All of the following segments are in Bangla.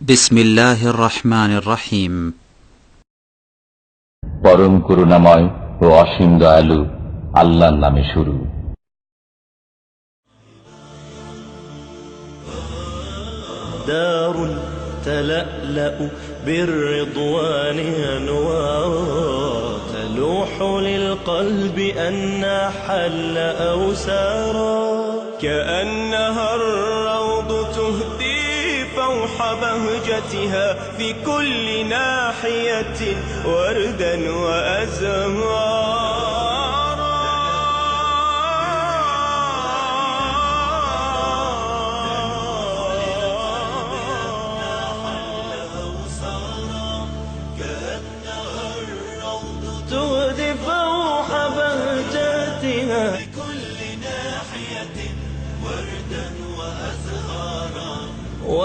بسم الله الرحمن الرحيم পরম করুণাময় ও অসীম দয়ালু আল্লাহর নামে শুরু دار تلألأ بالرضوان أنوار تلوح للقلب أن حل أو سارا كأنها الروض تهدي بهجتها في كل ناحية وردا وأزهارا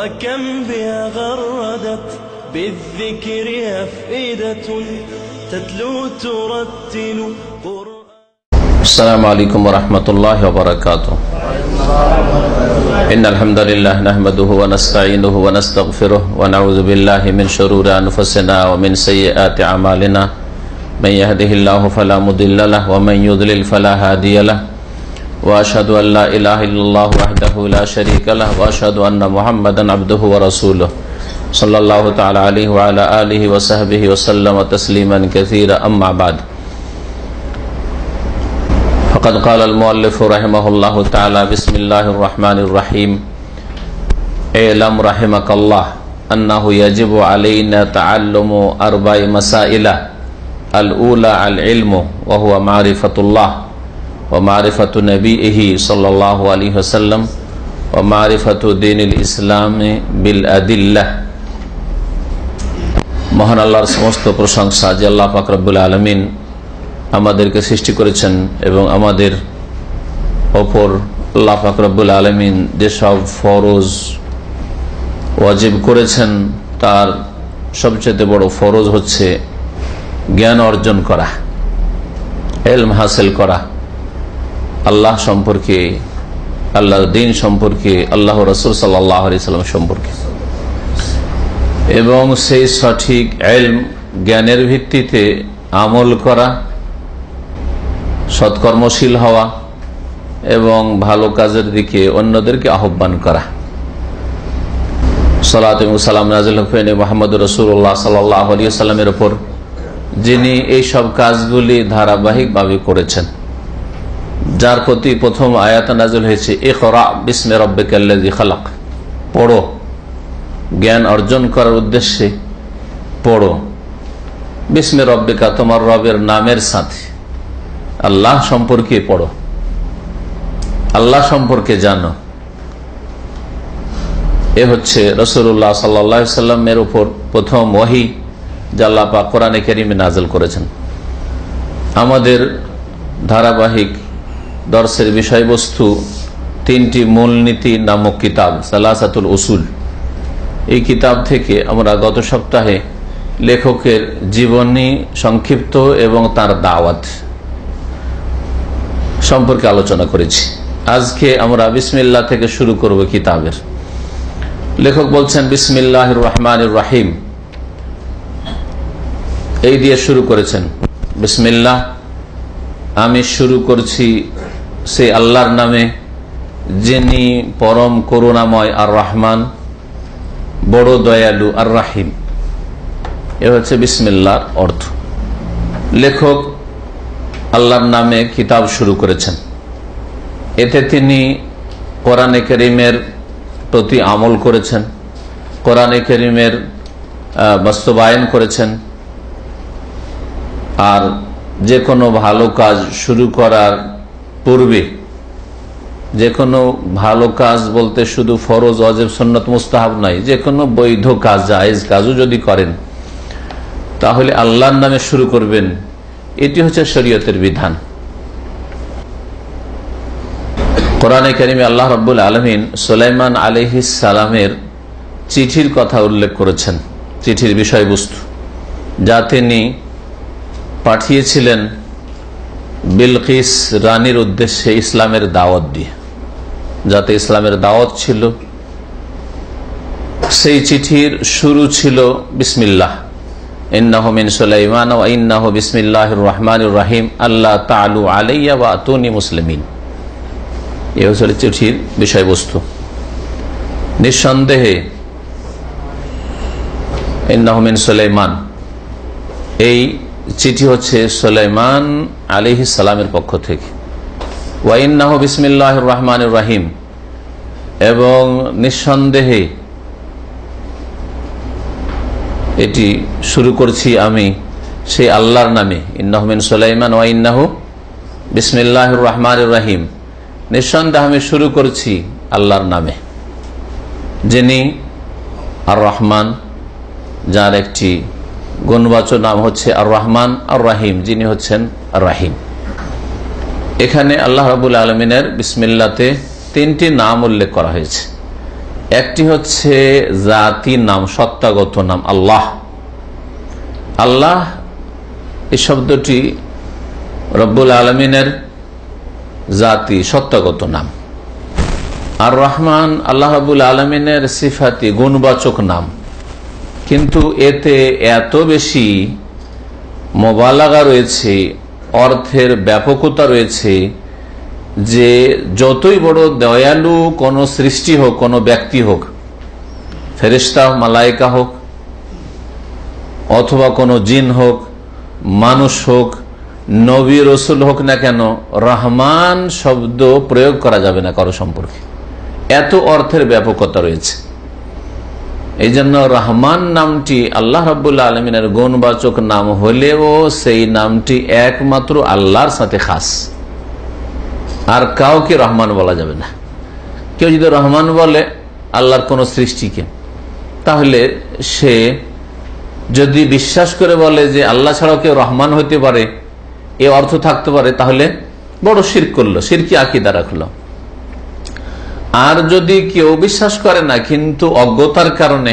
وكم بها غردت بالذكر أفئدة تتلو ترتل السلام عليكم ورحمة الله وبركاته. إن الحمد لله نحمده ونستعينه ونستغفره ونعوذ بالله من شرور أنفسنا ومن سيئات أعمالنا. من يهده الله فلا مضل له ومن يضلل فلا هادي له. وأشهد أن لا إله إلا الله وحده لا شريك له وأشهد أن محمدا عبده ورسوله. صلى الله تعالى عليه وعلى آله وصحبه وسلم تسليما كثيرا. أما بعد. فقد قال المؤلف رحمه الله تعالى بسم الله الرحمن الرحيم. اعلم رحمك الله أنه يجب علينا تعلم أربع مسائل. الأولى العلم وهو معرفة الله. ومعرفة نبيه صلى الله عليه وسلم ومعرفة دين الإسلام بالأدلة মহান আল্লাহর সমস্ত প্রশংসা যে আল্লাহ ফাকরাবুল আলমিন আমাদেরকে সৃষ্টি করেছেন এবং আমাদের ওপর আল্লাহ ফাকরাবুল আলমিন যেসব ফরজ ওয়াজিব করেছেন তার সবচেয়ে বড় ফরজ হচ্ছে জ্ঞান অর্জন করা এলম হাসিল করা আল্লাহ সম্পর্কে আল্লাহর দিন সম্পর্কে, আল্লাহ রসুল সাল্লাম সম্পর্কে। এবং সেই সঠিক এলম, জ্ঞানের ভিত্তিতে আমল করা, সৎকর্মশীল হওয়া এবং ভালো কাজের দিকে অন্যদেরকে আহ্বান করা। সালাত এবং সালাম নাজিল হুফেন মোহাম্মদ রসুল্লাহ সাল্লাহ আলিয়া সাল্লামের ওপর যিনি এই সব কাজগুলি ধারাবাহিকভাবে করেছেন। যার প্রতি প্রথম আয়াত নাজল হয়েছে, ইকরা বিসমে রব্বে কাল্লাজি খালাক। পড়ো। জ্ঞান অর্জন করার উদ্দেশ্যে পড়ো। বিসমে রব্বিকা তোমার রবের নামের সাথে। আল্লাহ সম্পর্কে পড়ো। আল্লাহ সম্পর্কে জানো। এ হচ্ছে রসুল্লাহ সাল্লামের উপর প্রথম ওহি জাল্লাপা কোরআনে কেরিমে নাজল করেছেন। আমাদের ধারাবাহিক দর্শের বিষয়বস্তু তিনটি মূলনীতি নামক কিতাব, সালাসাতুল উসুল। এই কিতাব থেকে আমরা গত সপ্তাহে লেখকের জীবনী সংক্ষিপ্ত এবং তার দাওয়াত সম্পর্কে আলোচনা করেছি। আজকে আমরা বিসমিল্লা থেকে শুরু করব কিতাবের। লেখক বলছেন বিসমিল্লাহ রহমান রাহিম। এই দিয়ে শুরু করেছেন। বিসমিল্লাহ, আমি শুরু করছি সে আল্লাহর নামে যিনি পরম করুণাময় আর রহমান বড় দয়ালু আর রাহিম এ হচ্ছে বিসমিল্লার অর্থ। লেখক আল্লাহর নামে কিতাব শুরু করেছেন। এতে তিনি কোরআনে করিমের প্রতি আমল করেছেন, কোরআনে করিমের বাস্তবায়ন করেছেন, আর যে কোনো ভালো কাজ শুরু করার পূর্বে যে কোনো ভালো কাজ বলতে শুধু ফরজ অজেব সন্নত মুস্তাহাব নাই, যে কোনো বৈধ কাজ, জায়েজ কাজও যদি করেন, তাহলে আল্লাহর নামে শুরু করবেন, এটি হচ্ছে শরীয়তের বিধান। কোরআনে কারিমে আল্লাহ রব্বুল আলমিন সোলাইমান আলহিস সালামের চিঠির কথা উল্লেখ করেছেন, চিঠির বিষয়বস্তু। যা তিনি পাঠিয়েছিলেন বিলকিস রানীর উদ্দেশ্যে ইসলামের দাওয়াত দিয়ে। যাতে ইসলামের দাওয়াত ছিল, সেই চিঠির শুরু ছিল, বিসমিল্লাহ। ইন্নাহ মিন সুলাইমান ও ইন্নাহ বিসমিল্লাহ রহমান রাহিম। আল্লাহ তালু আলাইয়া বা তুনি মুসলিমিন। এ হচ্ছে চিঠির বিষয়বস্তু। নিঃসন্দেহে, ইন্নাহ মিন সুলাইমান, এই চিঠি হচ্ছে সুলাইমান আলিহি সালামের পক্ষ থেকে। ওয়াইন্নাহ বিসমিল্লাহ রহমান রাহিম। এবং নিঃসন্দেহে এটি শুরু করছি আমি সেই আল্লাহর নামে। ইন্নাহমিন সুলাইমান ওয়া ইন্নাহু বিসমিল্লাহ রহমান রাহিম। নিঃসন্দেহে আমি শুরু করছি আল্লাহর নামে। যিনি আর রহমান যার একটি গুণবাচক নাম হচ্ছে আর রহমান আর রাহিম যিনি হচ্ছেন রাহিম এখানে আল্লাহ রাবুল আলমিনের বিসমিল্লাতে তিনটি নাম উল্লেখ করা হয়েছে। একটি হচ্ছে জাতি নাম, সত্তাগত নাম, আল্লাহ। আল্লাহ এই শব্দটি রব্বুল আলমিনের জাতি, সত্তাগত নাম। আর রহমান আল্লাহ রাবুল আলমিনের সিফাতি গুণবাচক নাম। কিন্তু এতে এত বেশি মোবালাগা রয়েছে, অর্থের ব্যাপকতা রয়েছে, যে যতই বড় দয়ালু কোনো সৃষ্টি হোক, কোনো ব্যক্তি হোক ফেরিস্তা মালাইকা হোক, অথবা কোনো জিন হোক, মানুষ হোক, নবী রসুল হোক না কেন, রহমান শব্দ প্রয়োগ করা যাবে না কারও সম্পর্কে। এত অর্থের ব্যাপকতা রয়েছে। এই জন্য রহমান নামটি আল্লাহ রাবুল্লাহ আলমিনের গুণবাচক নাম হলেও সেই নামটি একমাত্র আল্লাহর সাথে খাস। আর কাউকে রহমান বলা যাবে না। কেউ যদি রহমান বলে, আল্লাহর কোন সৃষ্টিকে, তাহলে সে যদি বিশ্বাস করে বলে যে আল্লাহ ছাড়াও কেউ রহমান হতে পারে, এ অর্থ থাকতে পারে, তাহলে বড় শির করল সিরকি আকিদা রাখল। আর যদি কেউ বিশ্বাস করে না, কিন্তু অজ্ঞতার কারণে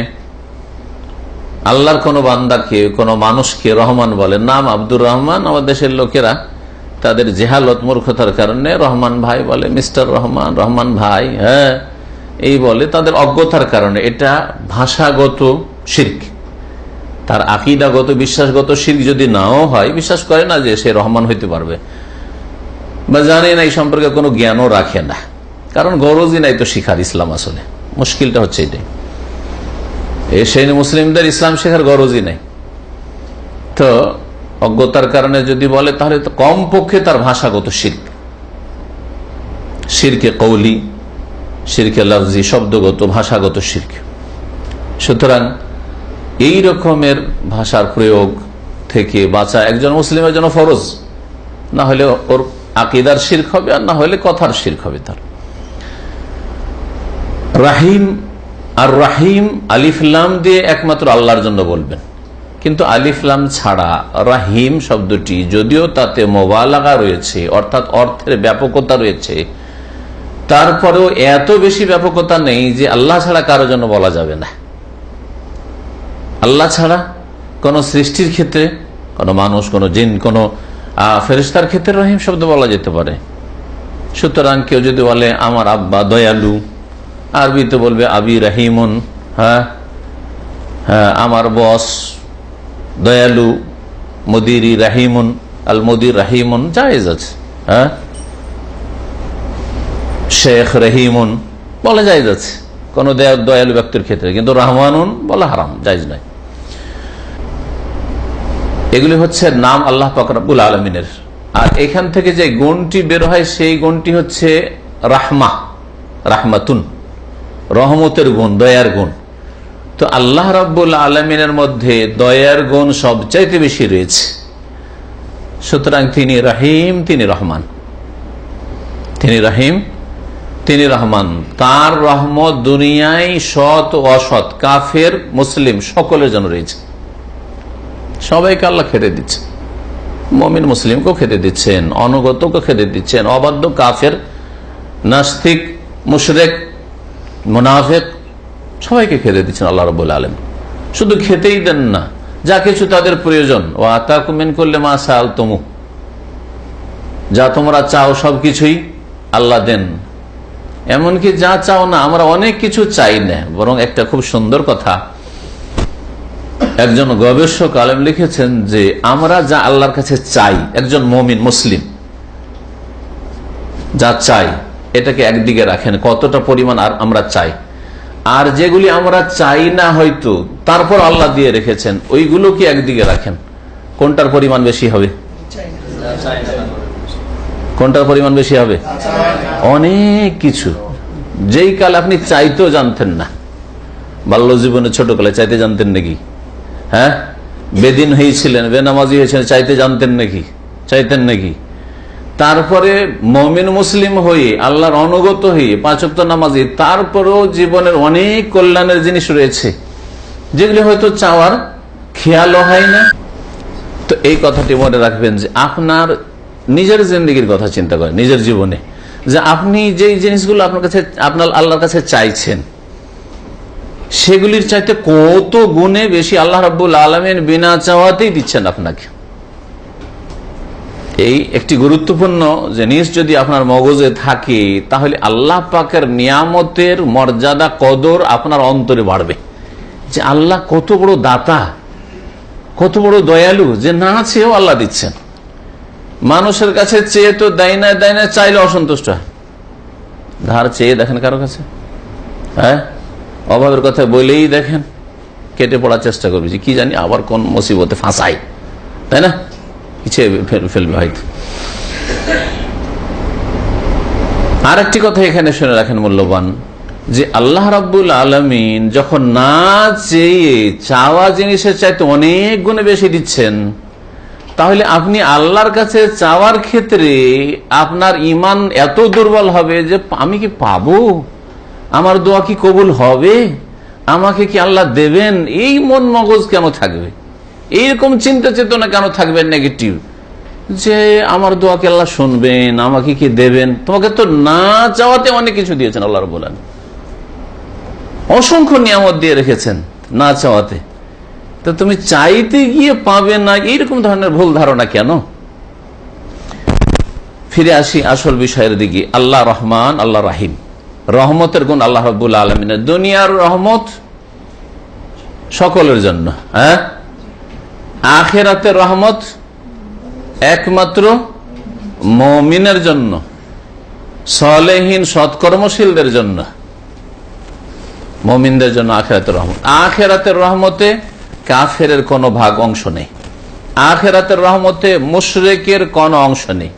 আল্লাহর কোনো বান্দাকে, কোনো মানুষকে রহমান বলে, নাম আব্দুর রহমান আমাদের দেশের লোকেরা তাদের জেহালত মূর্খতার কারণে রহমান ভাই বলে, মিস্টার রহমান রহমান ভাই হ্যাঁ এই বলে তাদের অজ্ঞতার কারণে। এটা ভাষাগত শির্ক। তার আকিদাগত, বিশ্বাসগত শির্ক যদি নাও হয়, বিশ্বাস করে না যে সে রহমান হইতে পারবে। বা জানে না এই সম্পর্কে কোনো জ্ঞানও রাখে না। কারণ গরজই নাই তো শিখার ইসলাম আসলে। মুশকিলটা হচ্ছে এটাই। এই সেই মুসলিমদের ইসলাম শেখার গরজই নাই। তো অজ্ঞতার কারণে যদি বলে, তাহলে তো কমপক্ষে তার ভাষাগত শির্ক। শিরকে কৌলি, শিরকে লফজি, শব্দগত, ভাষাগত শির্ক। সুতরাং এই রকমের ভাষার প্রয়োগ থেকে বাঁচা একজন মুসলিমের জন্য ফরজ। না হলে ওর আকিদার শির্ক হবে আর না হলে কথার শির্ক হবে তার। রাহিম, আর রাহিম আলিফলাম দিয়ে একমাত্র আল্লাহর জন্য বলবেন। কিন্তু আলিফলাম ছাড়া রাহিম শব্দটি যদিও তাতে মোবালাগা রয়েছে, অর্থাৎ অর্থের ব্যাপকতা রয়েছে, তারপরেও এত বেশি ব্যাপকতা নেই যে আল্লাহ ছাড়া কারও জন্য বলা যাবে না। আল্লাহ ছাড়া কোন সৃষ্টির ক্ষেত্রে, কোন মানুষ, কোন জিন, কোন ফেরিস্তার ক্ষেত্রে রহিম শব্দ বলা যেতে পারে। সুতরাং কেউ যদি বলে, আমার আব্বা দয়ালু আরবিতে বলবে, আবি রাহিমন হ্যাঁ? হ্যাঁ আমার বস দয়ালু মদিরি রাহিমন আল মদির রাহিমন জায়েজ আছে হ্যাঁ? শেখ রহিমন বলা জায়েজ আছে, কোন দয়ালু ব্যক্তির ক্ষেত্রে, কিন্তু রহমানুন বলা হারাম, জায়জ নয়। এগুলি হচ্ছে নাম আল্লাহ পাকরাবুল আলমিনের। আর এখান থেকে যে গুণটি বের হয়, সেই গুণটি হচ্ছে রাহমা, রাহমাতুন। রহমতের গুণ, দয়ার গুণ। তো আল্লাহ রাব্বুল আলমিনের মধ্যে দয়ার গুণ সবচাইতে বেশি রয়েছে। সুতরাং তিনি রাহিম, তিনি রহমান। তিনি রাহিম, তিনি রহমান। তার রহমত দুনিয়ায় সৎ অসৎ, কাফের, মুসলিম সকলের জন্য রয়েছে। সবাইকে আল্লাহ খেতে দিচ্ছে। মমিন মুসলিমকেও খেতে দিচ্ছেন অনুগতকে খেতে দিচ্ছেন, অবাধ্য কাফের, নাস্তিক, মুশরেক মুনাফেক সবাইকে খেতে দিচ্ছেন আল্লাহ রব আলম শুধু খেতেই দেন না, যা কিছু তাদের প্রয়োজন। ও আতাকুমেন করলে মা সাল তমু যা তোমরা চাও সবকিছুই আল্লাহ দেন। এমনকি যা চাও না, আমরা অনেক কিছু চাই না। বরং একটা খুব সুন্দর কথা, একজন গবেষক আলেম লিখেছেন যে, আমরা যা আল্লাহর কাছে চাই, একজন মমিন, মুসলিম, যা চাই এটাকে একদিকে রাখেন, কতটা পরিমাণ আর আমরা চাই। আর যেগুলি আমরা চাই না হয়তো, তারপর আল্লাহ দিয়ে রেখেছেন, ওইগুলো কি একদিকে রাখেন? কোনটার পরিমাণ বেশি হবে? কোনটার পরিমাণ বেশি হবে? অনেক কিছু। যেই কাল আপনি চাইতেও জানতেন না। বাল্য জীবনে ছোটকালে চাইতে জানতেন নাকি? হ্যাঁ? বেদিন হয়েছিলেন, বেনামাজি হয়েছিলেন, চাইতে জানতেন নাকি? চাইতেন নাকি? তারপরে মমিন মুসলিম হয়ে, আল্লাহর অনুগত হয়ে পাঁচক্ত নামাজি, তারপরেও জীবনের অনেক কল্যাণের জিনিস রয়েছে। যেগুলি হয়তো চাওয়ার খেয়ালও হয় না। তো এই কথাটি মনে রাখবেন যে আপনার নিজের জিন্দগির কথা চিন্তা করেন, নিজের জীবনে। যে আপনি যেই জিনিসগুলো আপনার কাছে, আপনার আল্লাহর কাছে চাইছেন, সেগুলির চাইতে কত গুণে বেশি আল্লাহ রাবুল আলমেন বিনা চাওয়াতেই দিচ্ছেন আপনাকে। এই একটি গুরুত্বপূর্ণ জিনিস যদি আপনার মগজে থাকে, তাহলে আল্লাহ পাকের নিয়ামতের মর্যাদা, কদর আপনার অন্তরে বাড়বে। যে আল্লাহ কত বড় দাতা, কত বড় দয়ালু, যে না চেয়েও আল্লাহ দিচ্ছেন। মানুষের কাছে চেয়ে তো দেয় না দেয় না, চাইলে অসন্তুষ্ট ধার চেয়ে দেখেন কারও কাছে? হ্যাঁ? অভাবের কথা বলেই দেখেন, কেটে পড়ার চেষ্টা করবে যে কি জানি আবার কোন মুসিবতে ফাঁসাই তাই না? পিছিয়ে ফেলবে হয়তো। আর একটি কথা এখানে শুনে রাখেন মূল্যবান, যে আল্লাহ রাব্বুল আলমিন যখন না চেয়ে চাওয়া জিনিসের চাইতে অনেক গুণে বেশি দিচ্ছেন, তাহলে আপনি আল্লাহর কাছে চাওয়ার ক্ষেত্রে আপনার ইমান এত দুর্বল হবে যে আমি কি পাবো? আমার দোয়া কি কবুল হবে? আমাকে কি আল্লাহ দেবেন? এই মন মগজ কেন থাকবে? এইরকম চিন্তা চেতনা কেন থাকবেন নেগেটিভ যে আমার দোয়াকে আল্লাহ শুনবেন? আমাকে কি দেবেন? তোমাকে তো না চাওয়াতে অনেক কিছু দিয়েছেন আল্লাহ বলেন অসংখ্য নিয়ামত দিয়ে রেখেছেন না চাওয়াতে। তো তুমি চাইতে গিয়ে পাবে না, এইরকম ধরনের ভুল ধারণা কেন? ফিরে আসি আসল বিষয়ের দিকে। আল্লাহ রহমান, আল্লাহ রাহিম। রহমতের গুণ আল্লাহ রবুল আলমিনের। দুনিয়ার রহমত সকলের জন্য হ্যাঁ? আখেরাতের রহমত একমাত্র মমিনের জন্য, সলেহীন সৎকর্মশীলদের জন্য, মমিনদের জন্য আখেরাতের রহমত। আখেরাতের রহমতে কাফের কোনো ভাগ অংশ নেই। আখেরাতের রহমতে মুশরেকের কোনো অংশ নেই।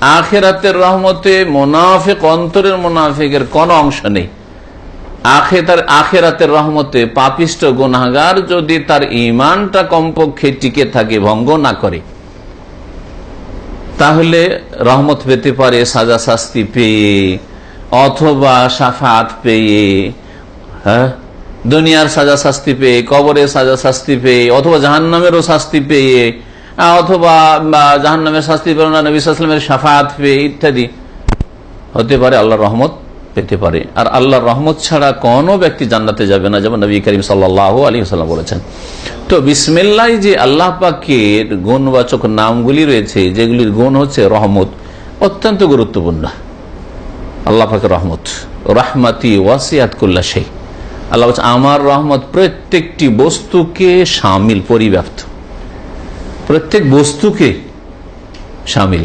আখেরাতের রহমতে মোনাফেক অন্তরের মোনাফেকের কোনো অংশ নেই। আখেতার আখেরাতের রহমতে পাপিষ্ট গুনাগার যদি তার ইমানটা কমপক্ষে টিকে থাকে, ভঙ্গ না করে, তাহলে রহমত পেতে পারে সাজা শাস্তি পেয়ে, অথবা সাফাত পেয়ে হ্যাঁ? দুনিয়ার সাজা শাস্তি পেয়ে কবরের সাজা শাস্তি পেয়ে, অথবা জাহান্নামেরও শাস্তি পেয়ে অথবা জাহান্নামের শাস্তি পেয়ে, নবী সাফাত পেয়ে ইত্যাদি। হতে পারে আল্লাহ রহমত। পেতে পারে। আর আল্লাহর রহমত ছাড়া কোনো ব্যক্তি জান্নাতে যাবে না, যেমন নবী করিম সাল্লাহ আলী সাল্লাম বলেছেন। তো বিসমিল্লাই যে আল্লাহ পাকের গুণবাচক নামগুলি রয়েছে, যেগুলির গুণ হচ্ছে রহমত, অত্যন্ত গুরুত্বপূর্ণ। আল্লাহ পাকের রহমত। রাহমাতি ওয়াসিয়াত কুল্লা সেই আল্লাহ বলছে আমার রহমত প্রত্যেকটি বস্তুকে সামিল, পরিব্যাপ্ত। প্রত্যেক বস্তুকে সামিল।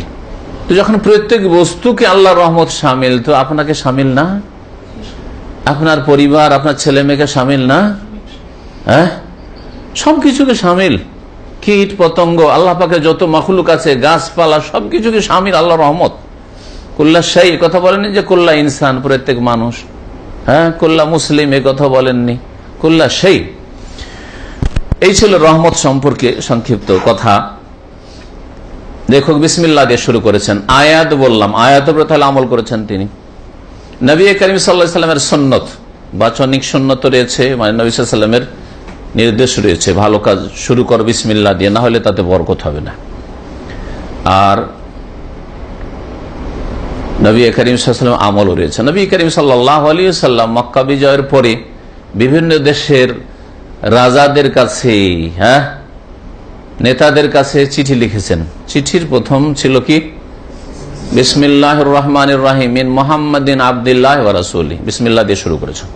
তো যখন প্রত্যেক বস্তুকে আল্লাহ রহমত সামিল, তো আপনাকে সামিল না? আপনার পরিবার, আপনার ছেলে মেয়েকে সামিল না? হ্যাঁ? সবকিছুকে সামিল। কীট, পতঙ্গ, আল্লাহ পাকে যত মখলুক আছে, গাছপালা, সবকিছুকে সামিল আল্লাহ রহমত। কুল্লা সেই কথা বলেনি যে কুল্লা ইনসান, প্রত্যেক মানুষ। হ্যাঁ? কুল্লা মুসলিম, এ কথা বলেননি। কুল্লা সেই এই ছিল রহমত সম্পর্কে সংক্ষিপ্ত কথা। লেখক বিসমিল্লা দিয়ে শুরু করেছেন। আয়াত বললাম। আয়াত তাহলে আমল করেছেন তিনি। নবী করিম সাল্লা সাল্লামের সন্ন্যত, বাচনিক সন্ন্যত রয়েছে মানে নবী সাল্লামের নির্দেশ রয়েছে, ভালো কাজ শুরু কর বিসমিল্লা দিয়ে, না হলে তাতে বরকত হবে না। আর নবী করিম সাল্লাম আমলও রয়েছে। নবী করিম সাল্লাহ আলী সাল্লাম মক্কা বিজয়ের পরে বিভিন্ন দেশের রাজাদের কাছে হ্যাঁ নেতাদের কাছে চিঠি লিখেছেন। চিঠির প্রথম ছিল কি? বিসমিল্লাহ রহমান রাহিম মিন মোহাম্মদিন আবদুল্লাহ রাসুলি। বিসমিল্লা দিয়ে শুরু করেছেন।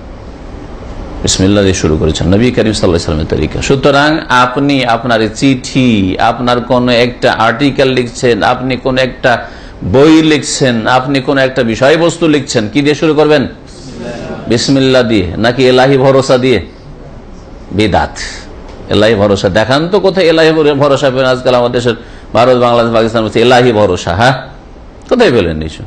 বিসমিল্লা দিয়ে শুরু করেছেন। নবী করিম সাল্লাহ সাল্লামের তরিকা। সুতরাং আপনি আপনার চিঠি, আপনার কোন একটা আর্টিকেল লিখছেন, আপনি কোন একটা বই লিখছেন, আপনি কোন একটা বিষয়বস্তু লিখছেন, কি দিয়ে শুরু করবেন? বিসমিল্লা দিয়ে, নাকি এলাহি ভরসা দিয়ে? বিদাত। এলাহি ভরসা। দেখান তো কোথায় এলাহি ভরসা পেলেন আজকাল আমাদের দেশের ভারত, বাংলাদেশ, পাকিস্তান হচ্ছে এলাহি ভরসা হ্যাঁ? কোথায় পেলেন নিশ্চয়?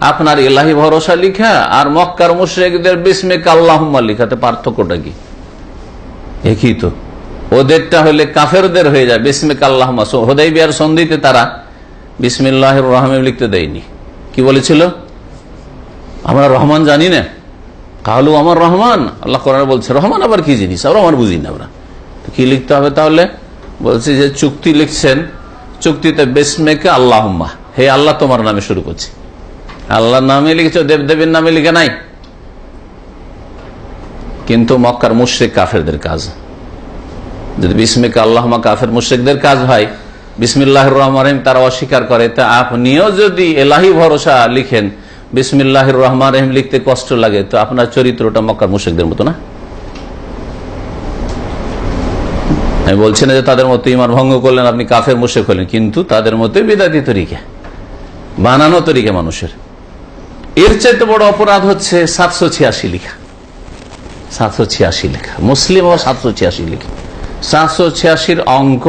আপনার এলাহি ভরসা লিখা আর মক্কার মুশ্রেকদের বিস্মেক আল্লাহম্মা লিখাতে পার্থক্যটা কি? একই তো। ওদেরটা হলে কাফেরদের হয়ে যায় বিস্মেক আল্লাহমা হোদাই বিয়ার সন্ধিতে তারা বিসমিল্লাহ রহমান লিখতে দেয়নি। কি বলেছিল? আমরা রহমান জানি না। কালু আমার রহমান। আল্লাহ কোরআন বলছে, রহমান আবার কি জিনিস? আমরা আমার বুঝি না আমরা। কি লিখতে হবে তাহলে? বলছি যে চুক্তি লিখছেন, চুক্তিতে বেসমেকে আল্লাহম্মা। হে আল্লাহ, তোমার নামে শুরু করছি। আল্লাহর নামে লিখেছ, দেবদেবীর নামে লিখে নাই? কিন্তু মক্কার মুশ্রিক কাফেরদের কাজ। যদি বিসমিকা আল্লাহমা কাফের মুশ্রিকদের কাজ হয় বিসমিল্লাহ রহমান রহিম, তারা অস্বীকার করে। তা আপনিও যদি এলাহি ভরসা লিখেন বিসমিল্লাহ রহমান রহিম লিখতে কষ্ট লাগে, তো আপনার চরিত্রটা মক্কার মুশ্রিকদের মতো না? আমি বলছি না যে তাদের মতো ইমান ভঙ্গ করলেন, আপনি কাফের মুশেক হলেন, কিন্তু তাদের মতোই বিদাতি তরিকা, বানানো তরিকা মানুষের। এর চাইতে বড় অপরাধ হচ্ছে সাতশো ছিয়াশি লিখা। সাতশো ছিয়াশি লেখা। মুসলিম ও সাতশো ছিয়াশি লেখা। সাতশো ছিয়াশির অঙ্ক,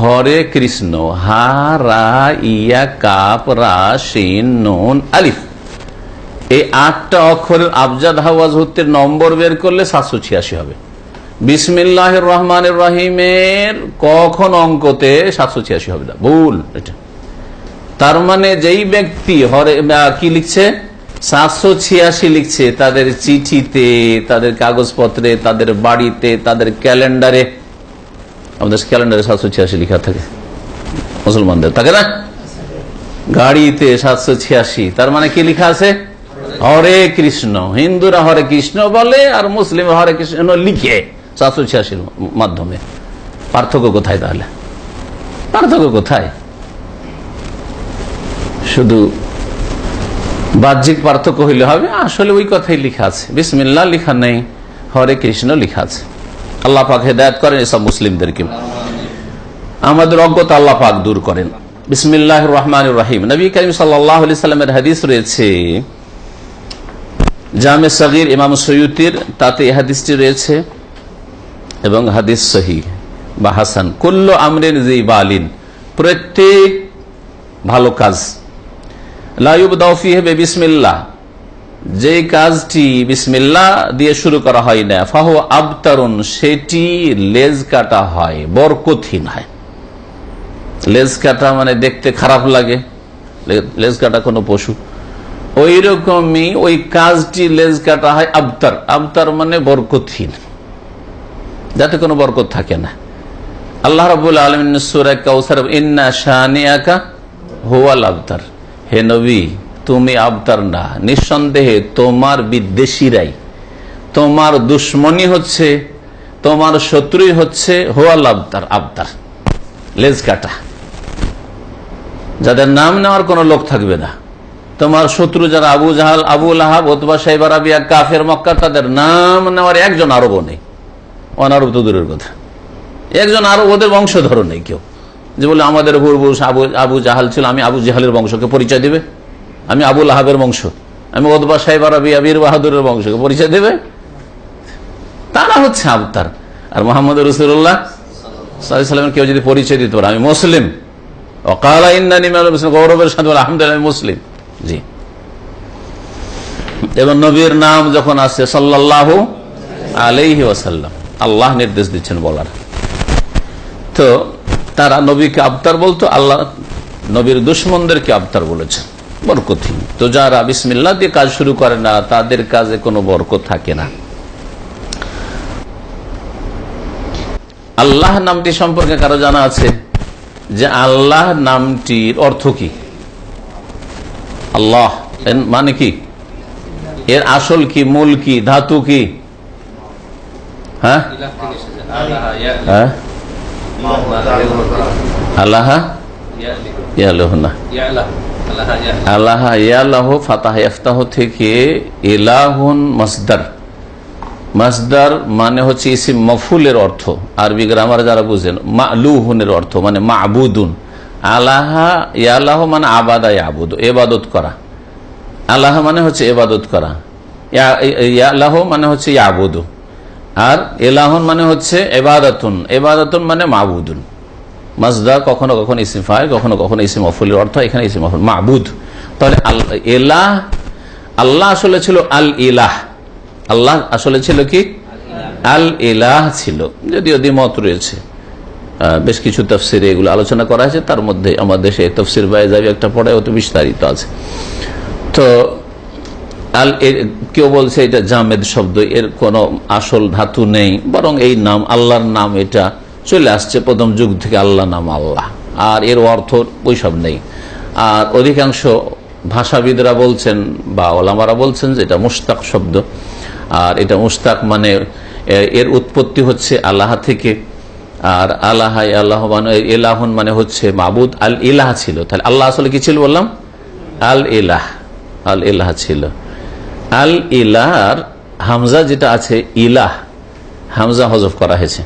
হরে কৃষ্ণ, হা, রা, ইয়া, কাপ, রা সিন নুন, আলিফ। এই আটটা অক্ষরের আবজাদ হাওয়াজ হতে নম্বর বের করলে সাতশো ছিয়াশি হবে। বিসমিল্লাহ রহমান রহিমের কখন অঙ্কতে সাতশো ছিয়াশি হবে না? ভুল, এটা। তার মানে যেই ব্যক্তি, হরে কি লিখছে? সাতশো ছিয়াশি লিখছে তাদের চিঠিতে, তাদের কাগজপত্রে, তাদের বাড়িতে, তাদের ক্যালেন্ডারে। আমাদের ক্যালেন্ডারে সাতশো ছিয়াশি লিখা থাকে। মুসলমানদের, থাকে না? গাড়িতে সাতশো ছিয়াশি। তার মানে কি লিখা আছে? হরে কৃষ্ণ। হিন্দুরা হরে কৃষ্ণ বলে আর মুসলিম হরে কৃষ্ণ লিখে। সাতশো ছিয়াশির মাধ্যমে। পার্থক্য কোথায় তাহলে? পার্থক্য কোথায়? শুধু বাহ্যিক পার্থক্য হইলে হবে, আসলে ওই কথাই লিখা আছে। বিসমিল্লা লিখা নেই, হরে কৃষ্ণ লিখা আছে। আল্লাহ পাক হেদায়ত করেন এসব মুসলিমদেরকে। আমাদের অজ্ঞতা আল্লাহ পাক দূর করেন। বিসমিল্লাহ রহমান রাহিম। নবী করিম সাল্লি সাল্লামের হাদিস রয়েছে, জামে সগির ইমাম সৈয়ুতির, তাতে হাদিসটি রয়েছে এবং হাদিস সহি বা হাসান। কুল্ল আমরিন জি বালিন। প্রত্যেক ভালো কাজ। লাইব দাউফি হবে বিসমিল্লা যে কাজটি বিসমিল্লা দিয়ে শুরু করা হয় না, ফাহ আবতারুন, সেটি লেজ কাটা হয় বরকথিন হয় লেজ কাটা মানে দেখতে খারাপ লাগে। লেজ কাটা কোনো পশু। ওই রকমই ওই কাজটি লেজ কাটা হয় আবতার। আবতার মানে বরকথিন যাতে কোনো বরকত থাকে না। আল্লাহ রবুল আলমিন সুরা কাউসার, ইন্না হে নবী, তুমি আবতার না। নিঃসন্দেহে তোমার বিদ্বেষীরাই। তোমার দুশ্মনী হচ্ছে, তোমার শত্রুই হচ্ছে হোয়াল আবতার আবতার। লেজ কাটা। যাদের নাম নেওয়ার কোনো লোক থাকবে না। তোমার শত্রু যারা আবু জাহাল, আবু আহাব অথবা সাইবার আবিয়া কাফের মক্কা, তাদের নাম নেওয়ার একজন আরবও নেই। অনারব তো দূরের কথা। একজন আরও ওদের বংশধর নেই কেউ। যে বলে, আমাদের পূর্বপুরুষ আবু আবু জাহাল ছিল, আমি আবু জাহালের বংশকে পরিচয় দেবে? আমি আবুল আহাবের বংশ। আমি ওদবা সাহেব আরবি আবির বাহাদুরের বংশকে পরিচয় দেবে? তারা হচ্ছে আবতার আর মোহাম্মদ রসুল্লাহ সাল্লামের কেউ যদি পরিচয় দিতে পারে, আমি মুসলিম। ইন্দানি গৌরবের সাথে আমি মুসলিম। জি। এবং নবীর নাম যখন আসছে সাল্লাহ আলাইহি ওয়াসাল্লাম। আল্লাহ নির্দেশ দিচ্ছেন বলার। তো তারা নবীকে আবতার বলতো, আল্লাহ নবীর দুশ্মনদেরকে আবতার বলেছেন। বরকথিন তো যারা বিসমিল্লা দিয়ে কাজ শুরু করে না, তাদের কাজে কোনো বরকত থাকে না। আল্লাহ নামটি সম্পর্কে কারও জানা আছে? যে আল্লাহ নামটির অর্থ কি? আল্লাহ মানে কি? এর আসল কি, মূল কি, ধাতু কি? হ্যাঁ হ্যাঁ আল্লাহ আল্লাহ ইয়াল্লাহ ফাতাহ ইফতাহ থেকে এলাহুন মাসদার মাসদার মানে হচ্ছে ইসিম মফুলের অর্থ আরবি গ্রামার যারা বুঝেন মালুহুনের অর্থ মানে মাবুদুন আলাহা ইয়াল্লাহ মানে আবাদা আবুদ এবাদত করা আল্লাহ মানে হচ্ছে এবাদত করা ইয়াল্লাহ মানে হচ্ছে ইয়াবুদু আর এলাহন মানে হচ্ছে এবাদাতুন। এবাদাতুন মানে মাবুদুন। মাজদা কখনো কখনো ইসিম ফায় কখনো কখনো ইসিম অফুলের অর্থ এখানে ইসিম অফুল। মাবুদ। তাহলে এলাহ, আল্লাহ আসলে ছিল আল ইলাহ। আল্লাহ আসলে ছিল কি? আল ইলাহ ছিল। যদিও দ্বিমত রয়েছে। বেশ কিছু তফসিরে এগুলো আলোচনা করা হয়েছে তার মধ্যে আমাদের দেশে তফসির বাই যাবি একটা পড়ে অত বিস্তারিত আছে। তো আল কেউ বলছে এটা জামেদ শব্দ, এর কোনো আসল ধাতু নেই, বরং এই নাম, আল্লাহর নাম এটা চলে আসছে, প্রথম যুগ থেকে আল্লাহ নাম আল্লাহ। আর এর অর্থ ওইসব নেই। আর অধিকাংশ ভাষাবিদরা বলছেন, বা ওলামারা বলছেন যে এটা মুস্তাক শব্দ। আর এটা মুস্তাক মানে এর উৎপত্তি হচ্ছে আল্লাহ থেকে। আর আল্লাহ আল্লাহ এলাহন মানে হচ্ছে মাবুদ আল ইলাহ ছিল। তাহলে আল্লাহ আসলে কি ছিল বললাম? আল ইলাহ আল ইলাহ ছিল। আল ইলার, হামজা যেটা আছে, ইলাহ, হামজা হজফ করা হয়েছে।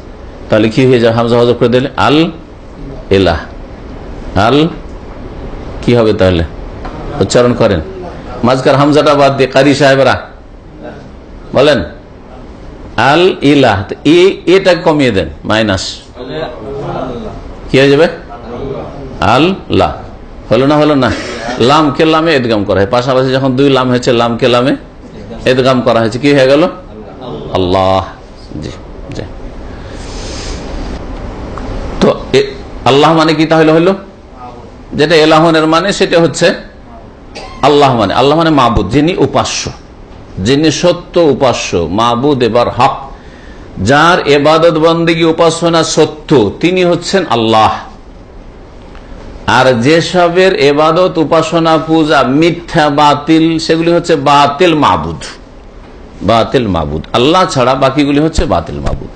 তাহলে কি হয়ে যাবে হামজা হজফ করে দিলে আল এলাহ আল কি হবে তাহলে? উচ্চারণ করেন। মাঝকার হামজাটা বাদ দিয়ে কারি সাহেবরা। বলেন। আল ইলাহ। এটা কমিয়ে দেন, মাইনাস। কি হয়ে যাবে? আল লা। হলো না হলো না? লাম কে লামে এদগাম করা হয়। পাশাপাশি যখন দুই লাম হয়েছে লাম কে লামে এদগাম করা হয়েছে। কি হয়ে গেল? আল্লাহ। জি তো আল্লাহ মানে কি তাহলে হইল? যেটা এলাহনের মানে সেটা হচ্ছে আল্লাহ মানে। আল্লাহ মানে মাহবুদ যিনি উপাস্য। যিনি সত্য উপাস্য মাহবুদ এবার হক। যার এবাদত বন্দিগি উপাসনা সত্য, তিনি হচ্ছেন আল্লাহ। আর যেসবের এবাদত, উপাসনা, পূজা মিথ্যা, বাতিল, সেগুলি হচ্ছে বাতিল মাহবুদ বাতিল মাহবুদ আল্লাহ ছাড়া বাকিগুলি হচ্ছে বাতিল মাহবুদ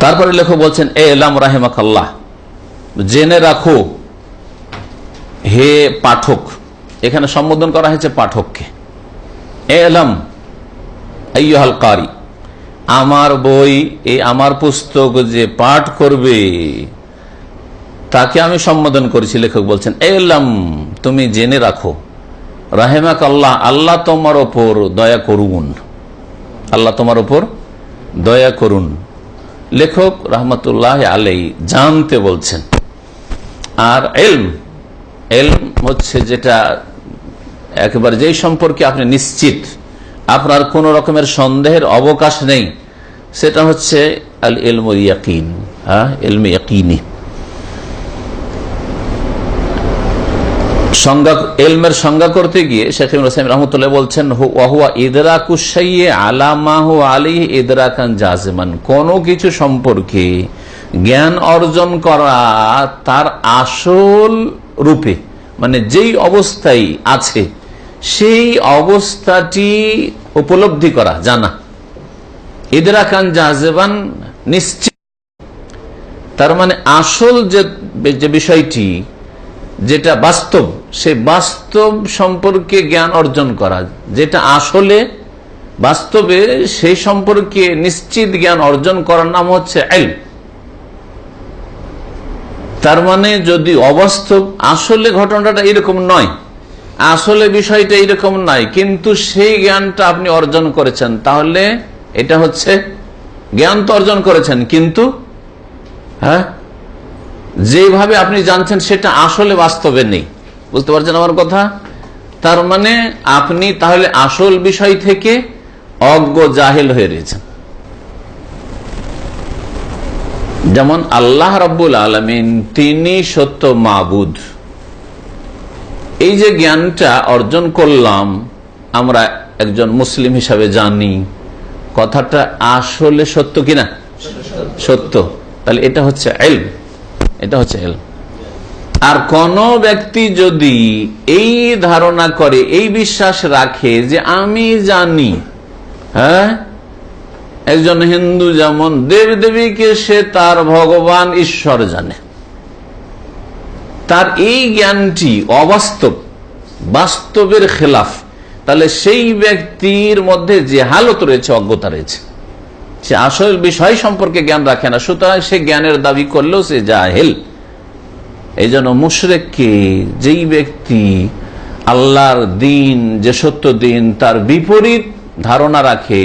তারপরে লেখক বলছেন, এ এলাম রাহেমাক আল্লাহ জেনে রাখো, হে পাঠক, এখানে সম্বোধন করা হয়েছে পাঠককে, এ এলাম আইহাল কারি, আমার বই এই আমার পুস্তক যে পাঠ করবে তাকে আমি সম্বোধন করেছি, লেখক বলছেন, এলাম, তুমি জেনে রাখো রাহেমাক আল্লাহ আল্লাহ তোমার ওপর দয়া করুন। আল্লাহ তোমার ওপর দয়া করুন। লেখক রহমতুল্লাহ আলাই জানতে বলছেন, আর এলম এলম হচ্ছে যেটা একেবারে যেই সম্পর্কে আপনি নিশ্চিত, আপনার কোন রকমের সন্দেহের অবকাশ নেই, সেটা হচ্ছে আল এলম ইয়াকিন হ্যাঁ এলম ইয়াকিনী। সংজ্ঞা, এলমের সংজ্ঞা করতে গিয়ে শেখ রহমতুল্লাহ বলছেন কিছু সম্পর্কে জ্ঞান অর্জন করা তার আসল রূপে মানে যেই অবস্থায় আছে, সেই অবস্থাটি উপলব্ধি করা, জানা। ইদরাকান জাজেবান নিশ্চিত। তার মানে আসল যে বিষয়টি যেটা বাস্তব, সে বাস্তব সম্পর্কে জ্ঞান অর্জন করা। যেটা আসলে বাস্তবে, সেই সম্পর্কে নিশ্চিত জ্ঞান অর্জন করার নাম হচ্ছে আইল তার মানে যদি অবাস্তব, আসলে ঘটনাটা এরকম নয়, আসলে বিষয়টা এরকম নয় কিন্তু সেই জ্ঞানটা আপনি অর্জন করেছেন, তাহলে এটা হচ্ছে জ্ঞান তো অর্জন করেছেন, কিন্তু হ্যাঁ? যেভাবে আপনি জানছেন সেটা আসলে বাস্তবে নেই। বুঝতে পারছেন আমার কথা? তার মানে আপনি তাহলে আসল বিষয় থেকে অজ্ঞ জাহেল হয়ে রয়েছেন। যেমন আল্লাহ রাব্বুল আলমিন তিনি সত্য মাবুদ। এই যে জ্ঞানটা অর্জন করলাম, আমরা একজন মুসলিম হিসাবে জানি, কথাটা আসলে সত্য কিনা? সত্য। তাহলে এটা হচ্ছে এলম এটা হচ্ছে এল। আর কোন ব্যক্তি যদি এই ধারণা করে, এই বিশ্বাস রাখে যে আমি জানি হ্যাঁ? একজন হিন্দু যেমন দেব দেবীকে সে তার ভগবান ঈশ্বর জানে। তার এই জ্ঞানটি অবাস্তব, বাস্তবের খেলাফ। তাহলে সেই ব্যক্তির মধ্যে যে হালত রয়েছে, অজ্ঞতা রয়েছে। সে আসল বিষয় সম্পর্কে জ্ঞান রাখে না সুতরাং সে জ্ঞানের দাবি করলেও সে জাহেল। এই জন্য মুশরেককে যেই ব্যক্তি আল্লাহর দিন যে সত্য দিন তার বিপরীত ধারণা রাখে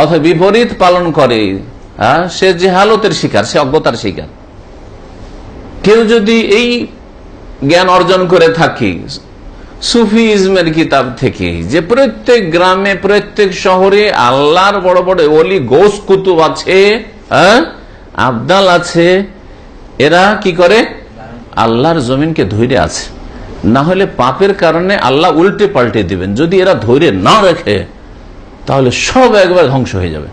অথবা বিপরীত পালন করে হ্যাঁ, সে যে হালতের শিকার সে অজ্ঞতার শিকার। কেউ যদি এই জ্ঞান অর্জন করে থাকে সুফিজমের কিতাব থেকে যে প্রত্যেক গ্রামে, প্রত্যেক শহরে আল্লাহর বড় বড় অলি গোস কুতুব আছে হ্যাঁ? আবদাল আছে। এরা কি করে? আল্লাহর জমিনকে ধৈর্য আছে। না হলে পাপের কারণে আল্লাহ উল্টে পাল্টে দিবেন। যদি এরা ধৈর্য না রাখে, তাহলে সব একবার ধ্বংস হয়ে যাবে।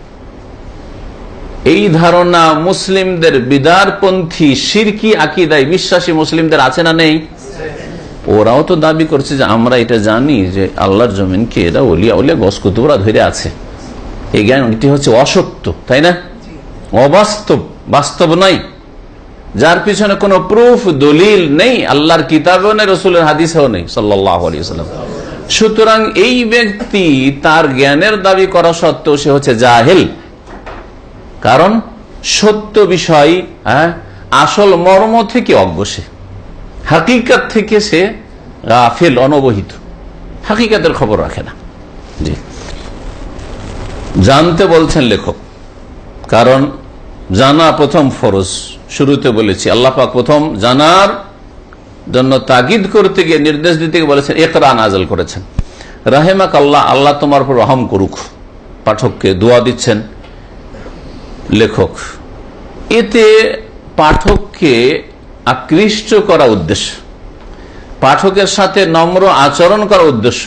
এই ধারণা মুসলিমদের বিদারপন্থী, সিরকি আকিদায় বিশ্বাসী মুসলিমদের আছে না নেই? ওরাও তো দাবি করছে যে আমরা এটা জানি যে আল্লাহর জমিনকে এরা অলিয়া উলিয়া গসকুতুবরা ধরে আছে। এই জ্ঞানটি হচ্ছে অসত্য, তাই না? অবাস্তব, বাস্তব নয়। যার পিছনে কোনো প্রুফ দলিল নেই, আল্লাহর কিতাবেও নেই, রসুলের হাদিসেও নেই আলিয়াল্লাম সুতরাং এই ব্যক্তি তার জ্ঞানের দাবি করা সত্ত্বেও সে হচ্ছে জাহেল। কারণ সত্য বিষয় হ্যাঁ আসল মর্ম থেকে অজ্ঞসে হাকিকাত থেকে সে গাফেল, অনবহিত। হাকিকাতের খবর রাখে না। জি। জানতে বলছেন লেখক, কারণ জানা প্রথম ফরজ, শুরুতে বলেছি। আল্লাহ পাক প্রথম জানার জন্য তাগিদ করতে গিয়ে নির্দেশ দিতে গিয়ে বলেছেন একরা নাজল করেছেন। রাহেমাক আল্লাহ আল্লাহ তোমার উপর রহম করুক, পাঠককে দোয়া দিচ্ছেন। লেখক, এতে পাঠককে আকৃষ্ট করা উদ্দেশ্য। পাঠকের সাথে নম্র আচরণ করা উদ্দেশ্য।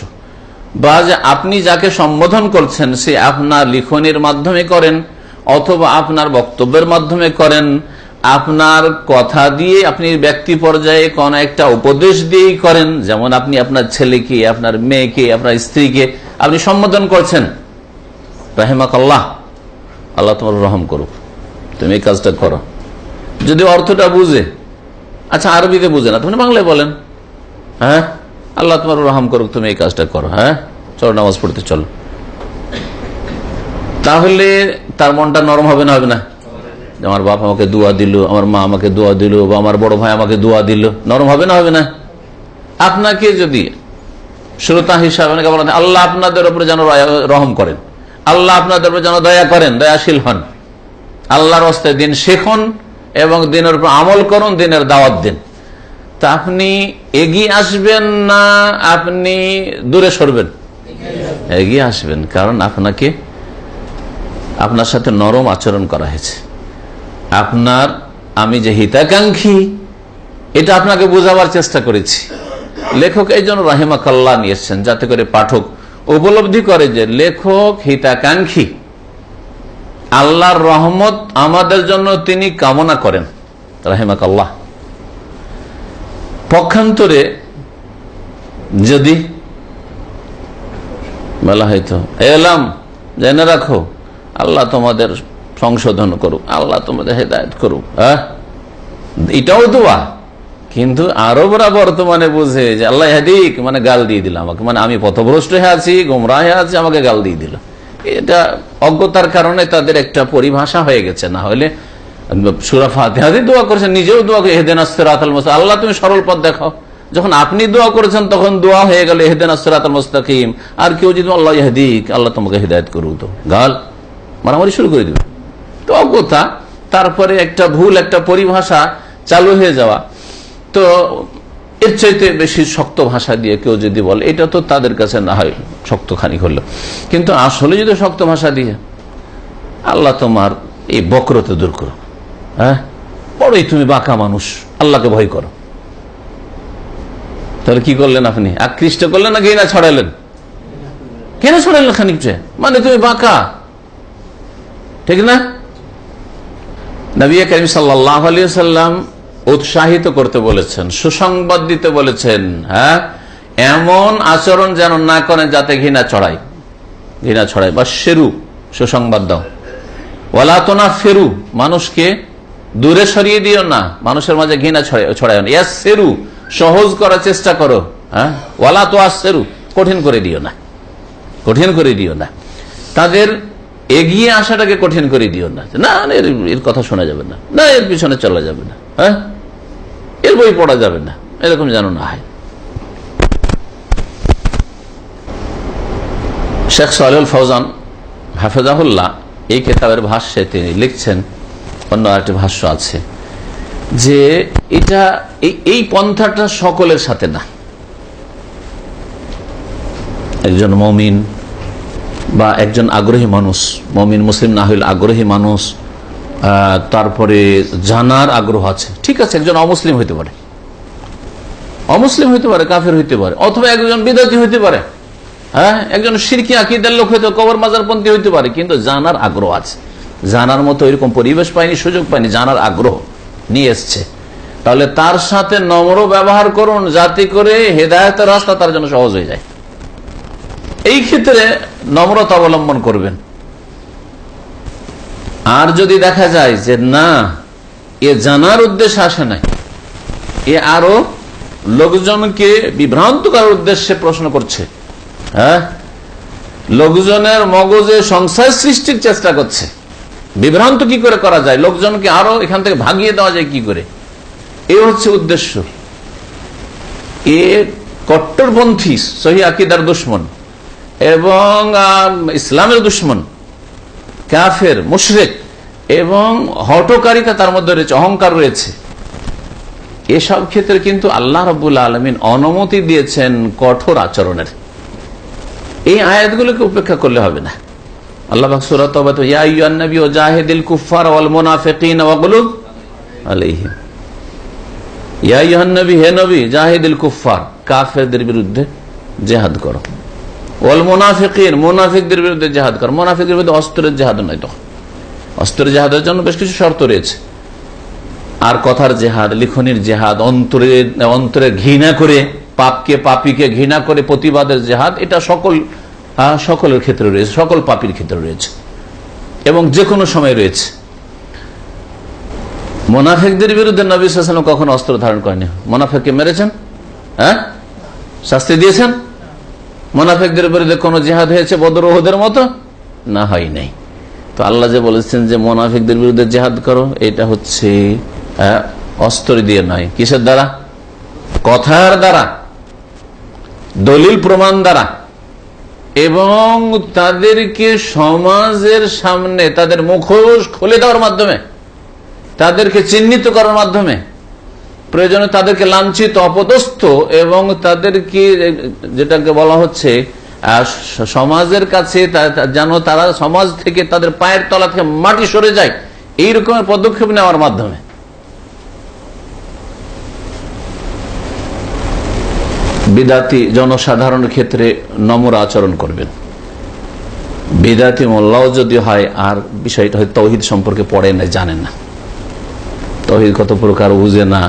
বা যে আপনি যাকে সম্বোধন করছেন, সে আপনার লিখনের মাধ্যমে করেন, অথবা আপনার বক্তব্যের মাধ্যমে করেন। আপনার কথা দিয়ে আপনি ব্যক্তি পর্যায়ে কোন একটা উপদেশ দিয়েই করেন। যেমন আপনি আপনার ছেলেকে, আপনার মেয়েকে, আপনার স্ত্রীকে আপনি সম্বোধন করছেন। রাহেমাক আল্লাহ আল্লাহ তোমার রহম করুক। তুমি এই কাজটা করো। যদি অর্থটা বুঝে আচ্ছা আরবিতে বুঝে না তুমি বাংলায় বলেন। হ্যাঁ? আল্লাহ তোমার রহম করুক, তুমি এই কাজটা করো হ্যাঁ? চলো, নামাজ পড়তে চলো। তাহলে তার মনটা নরম হবে না হবে না? আমার বাপ আমাকে দোয়া দিল, আমার মা আমাকে দোয়া দিল, বা আমার বড় ভাই আমাকে দোয়া দিল, নরম হবে না হবে না? আপনাকে যদি শ্রোতা হিসাবে আল্লাহ আপনাদের উপরে যেন রহম করেন। আল্লাহ আপনাদের উপরে যেন দয়া করেন, দয়াশীল হন। আল্লাহর অস্তে দিন শেখুন এবং দিনের উপর আমল করুন, দিনের দাওয়াত দিন। তা আপনি এগিয়ে আসবেন না আপনি দূরে সরবেন? এগিয়ে আসবেন, কারণ আপনাকে আপনার সাথে নরম আচরণ করা হয়েছে। আপনার, আমি যে হিতাকাঙ্ক্ষী, এটা আপনাকে বোঝাবার চেষ্টা করেছি। লেখক এই জন্য রাহেমাকাল্লা নিয়েছেন, যাতে করে পাঠক উপলব্ধি করে যে লেখক হিতাকাঙ্ক্ষী। আল্লাহর রহমত আমাদের জন্য তিনি কামনা করেন। রাহেমাকাল্লাহ। পক্ষান্তরে যদি বলা হয়তো এলাম জেনে রাখো, আল্লাহ তোমাদের সংশোধন করুক, আল্লাহ তোমাদের হেদায়ত করুক। হ্যাঁ? এটাও দোয়া। কিন্তু আরবরা বর্তমানে বুঝে যে, আল্লাহ হাদিক মানে গাল দিয়ে দিল আমাকে। মানে আমি পথভ্রষ্ট হয়ে আছি গোমরা হয়ে আছি, আমাকে গাল দিয়ে দিল। এটা অজ্ঞতার কারণে তাদের একটা পরিভাষা হয়ে গেছে। না হলে সুরা ফাতেহাদি দোয়া করেছেন, নিজেও দোয়া করে এহেদেন আসরাতাল মুস্তাকিম। আল্লাহ, তুমি সরল পথ দেখাও। যখন আপনি দোয়া করেছেন, তখন দোয়া হয়ে গেল এহেদেন আসরাতাল মুস্তাকিম। আর কেউ যদি আল্লাহ হাদিক আল্লাহ তোমাকে হৃদায়ত করুক তো। গাল, মারামারি শুরু করে দিবে। তো অজ্ঞতা, তারপরে একটা ভুল, একটা পরিভাষা চালু হয়ে যাওয়া। তো এর চাইতে বেশি শক্ত ভাষা দিয়ে কেউ যদি বলে, এটা তো তাদের কাছে না হয় শক্ত খানি হলো কিন্তু আসলে যদি শক্ত ভাষা দিয়ে, আল্লাহ তোমার এই বক্রতা দূর করো হ্যাঁ? বড়ই তুমি বাঁকা মানুষ, আল্লাহকে ভয় করো। তাহলে কি করলেন আপনি? আকৃষ্ট করলেন না ঘৃণা ছড়ালেন? কেন ছড়ালেন খানিকটা মানে তুমি বাঁকা। ঠিক না? নবী করিম সাল্লাহ আলিয়া সাল্লাম উৎসাহিত করতে বলেছেন সুসংবাদ দিতে বলেছেন হ্যাঁ? এমন আচরণ যেন না করেন যাতে ঘৃণা ছড়ায়। ঘৃণা ছড়ায়। বা সেরু সুসংবাদ দাও। ওয়ালাতনা ফেরু মানুষকে দূরে সরিয়ে দিও না। মানুষের মাঝে ঘৃণা ছড়ায় না। সেরু সহজ করার চেষ্টা করো হ্যাঁ? ওয়ালা তো আসেরু কঠিন করে দিও না। কঠিন করে দিও না। তাদের এগিয়ে আসাটাকে কঠিন করে দিও না। না না, এর কথা শোনা যাবে না। না এর পিছনে চলা যাবে না। হ্যাঁ? এর বই পড়া যাবে না। এরকম যেন না হয়। শেখ সাহেল ফৌজান হাফেজাহুল্লাহ এই কেতাবের ভাষ্যে তিনি লিখছেন, অন্য আরেকটি ভাষ্য আছে, যে এটা এই পন্থাটা সকলের সাথে না। একজন মমিন বা একজন আগ্রহী মানুষ, মমিন, মুসলিম না হইলে আগ্রহী মানুষ তারপরে জানার আগ্রহ আছে। ঠিক আছে, একজন অমুসলিম হইতে পারে। অমুসলিম হইতে পারে, কাফের হইতে পারে, অথবা একজন বিদাতি হইতে পারে। হ্যাঁ একজন সিরকি আকিদার লোক হইতে, কবর মাজারপন্থী হইতে পারে, কিন্তু জানার আগ্রহ আছে। জানার মতো এরকম পরিবেশ পায়নি, সুযোগ পায়নি, জানার আগ্রহ নিয়ে এসছে। তাহলে তার সাথে নম্র ব্যবহার করুন, যাতে করে হেদায়তের রাস্তা তার জন্য সহজ হয়ে যায়। এই ক্ষেত্রে নম্রতা অবলম্বন করবেন। আর যদি দেখা যায় যে না, এ জানার উদ্দেশ্যে আসে নাই, এ আরও লোকজনকে বিভ্রান্ত করার উদ্দেশ্যে প্রশ্ন করছে হ্যাঁ? লোকজনের মগজে সংশয় সৃষ্টির চেষ্টা করছে। বিভ্রান্ত কি করে করা যায়? লোকজনকে আরও এখান থেকে ভাগিয়ে দেওয়া যায় কি করে? এ হচ্ছে উদ্দেশ্য। এ কট্টরপন্থী, সহি আকিদার দুশ্মন এবং ইসলামের দুশ্মন, কাফের, মুশরেক এবং হটকারিতা তার মধ্যে রয়েছে, অহংকার রয়েছে। এসব ক্ষেত্রে কিন্তু আল্লাহ রবুল আলমিন অনুমতি দিয়েছেন কঠোর আচরণের। এই আয়াতগুলোকে উপেক্ষা করলে হবে না। বিরুদ্ধে জিহাদ করো। ওয়াল মুনাফিকিন, মুনাফিকদের বিরুদ্ধে জিহাদ করো। মুনাফিকদের বিরুদ্ধে অস্ত্রের জেহাদ নয় তখন। অস্ত্রের জিহাদের জন্য বেশ কিছু শর্ত রয়েছে। আর কথার জেহাদ, লিখনির জেহাদ, অন্তরে অন্তরে ঘৃণা করে, পাপকে, পাপিকে ঘৃণা করে প্রতিবাদের জেহাদ, এটা সকল সকলের ক্ষেত্রে রয়েছে, সকল পাপির ক্ষেত্রে রয়েছে। এবং যে কোনো সময় রয়েছে। মোনাফেকদের বিরুদ্ধে নবী সাল্লাম কখনো অস্ত্র ধারণ করেনি মোনাফেককে মেরেছেন? হ্যাঁ শাস্তি দিয়েছেন? মোনাফেকদের বিরুদ্ধে কোনো জেহাদ হয়েছে বদর ওহদের মতো? না, হয় নাই। তো আল্লাহ যে বলেছেন যে মোনাফিকদের বিরুদ্ধে জেহাদ করো, এটা হচ্ছে অস্ত্র দিয়ে নয়। কিসের দ্বারা? কথার দ্বারা, দলিল প্রমাণ দ্বারা। এবং তাদেরকে সমাজের সামনে, তাদের মুখোশ খুলে দেওয়ার মাধ্যমে, তাদেরকে চিহ্নিত করার মাধ্যমে, প্রয়োজনে তাদেরকে লাঞ্ছিত, অপদস্থ এবং তাদেরকে, যেটাকে বলা হচ্ছে সমাজের কাছে যেন তারা সমাজ থেকে তাদের পায়ের তলা থেকে মাটি সরে যায় এই পদক্ষেপ নেওয়ার মাধ্যমে। বিদাতি জনসাধারণের ক্ষেত্রে নম্র আচরণ করবেন। বিদাতি মোল্লাও যদি হয়, আর বিষয়টা হয় তৌহিদ সম্পর্কে পড়ে না জানেন না। তহিদ কত প্রকার বুঝে না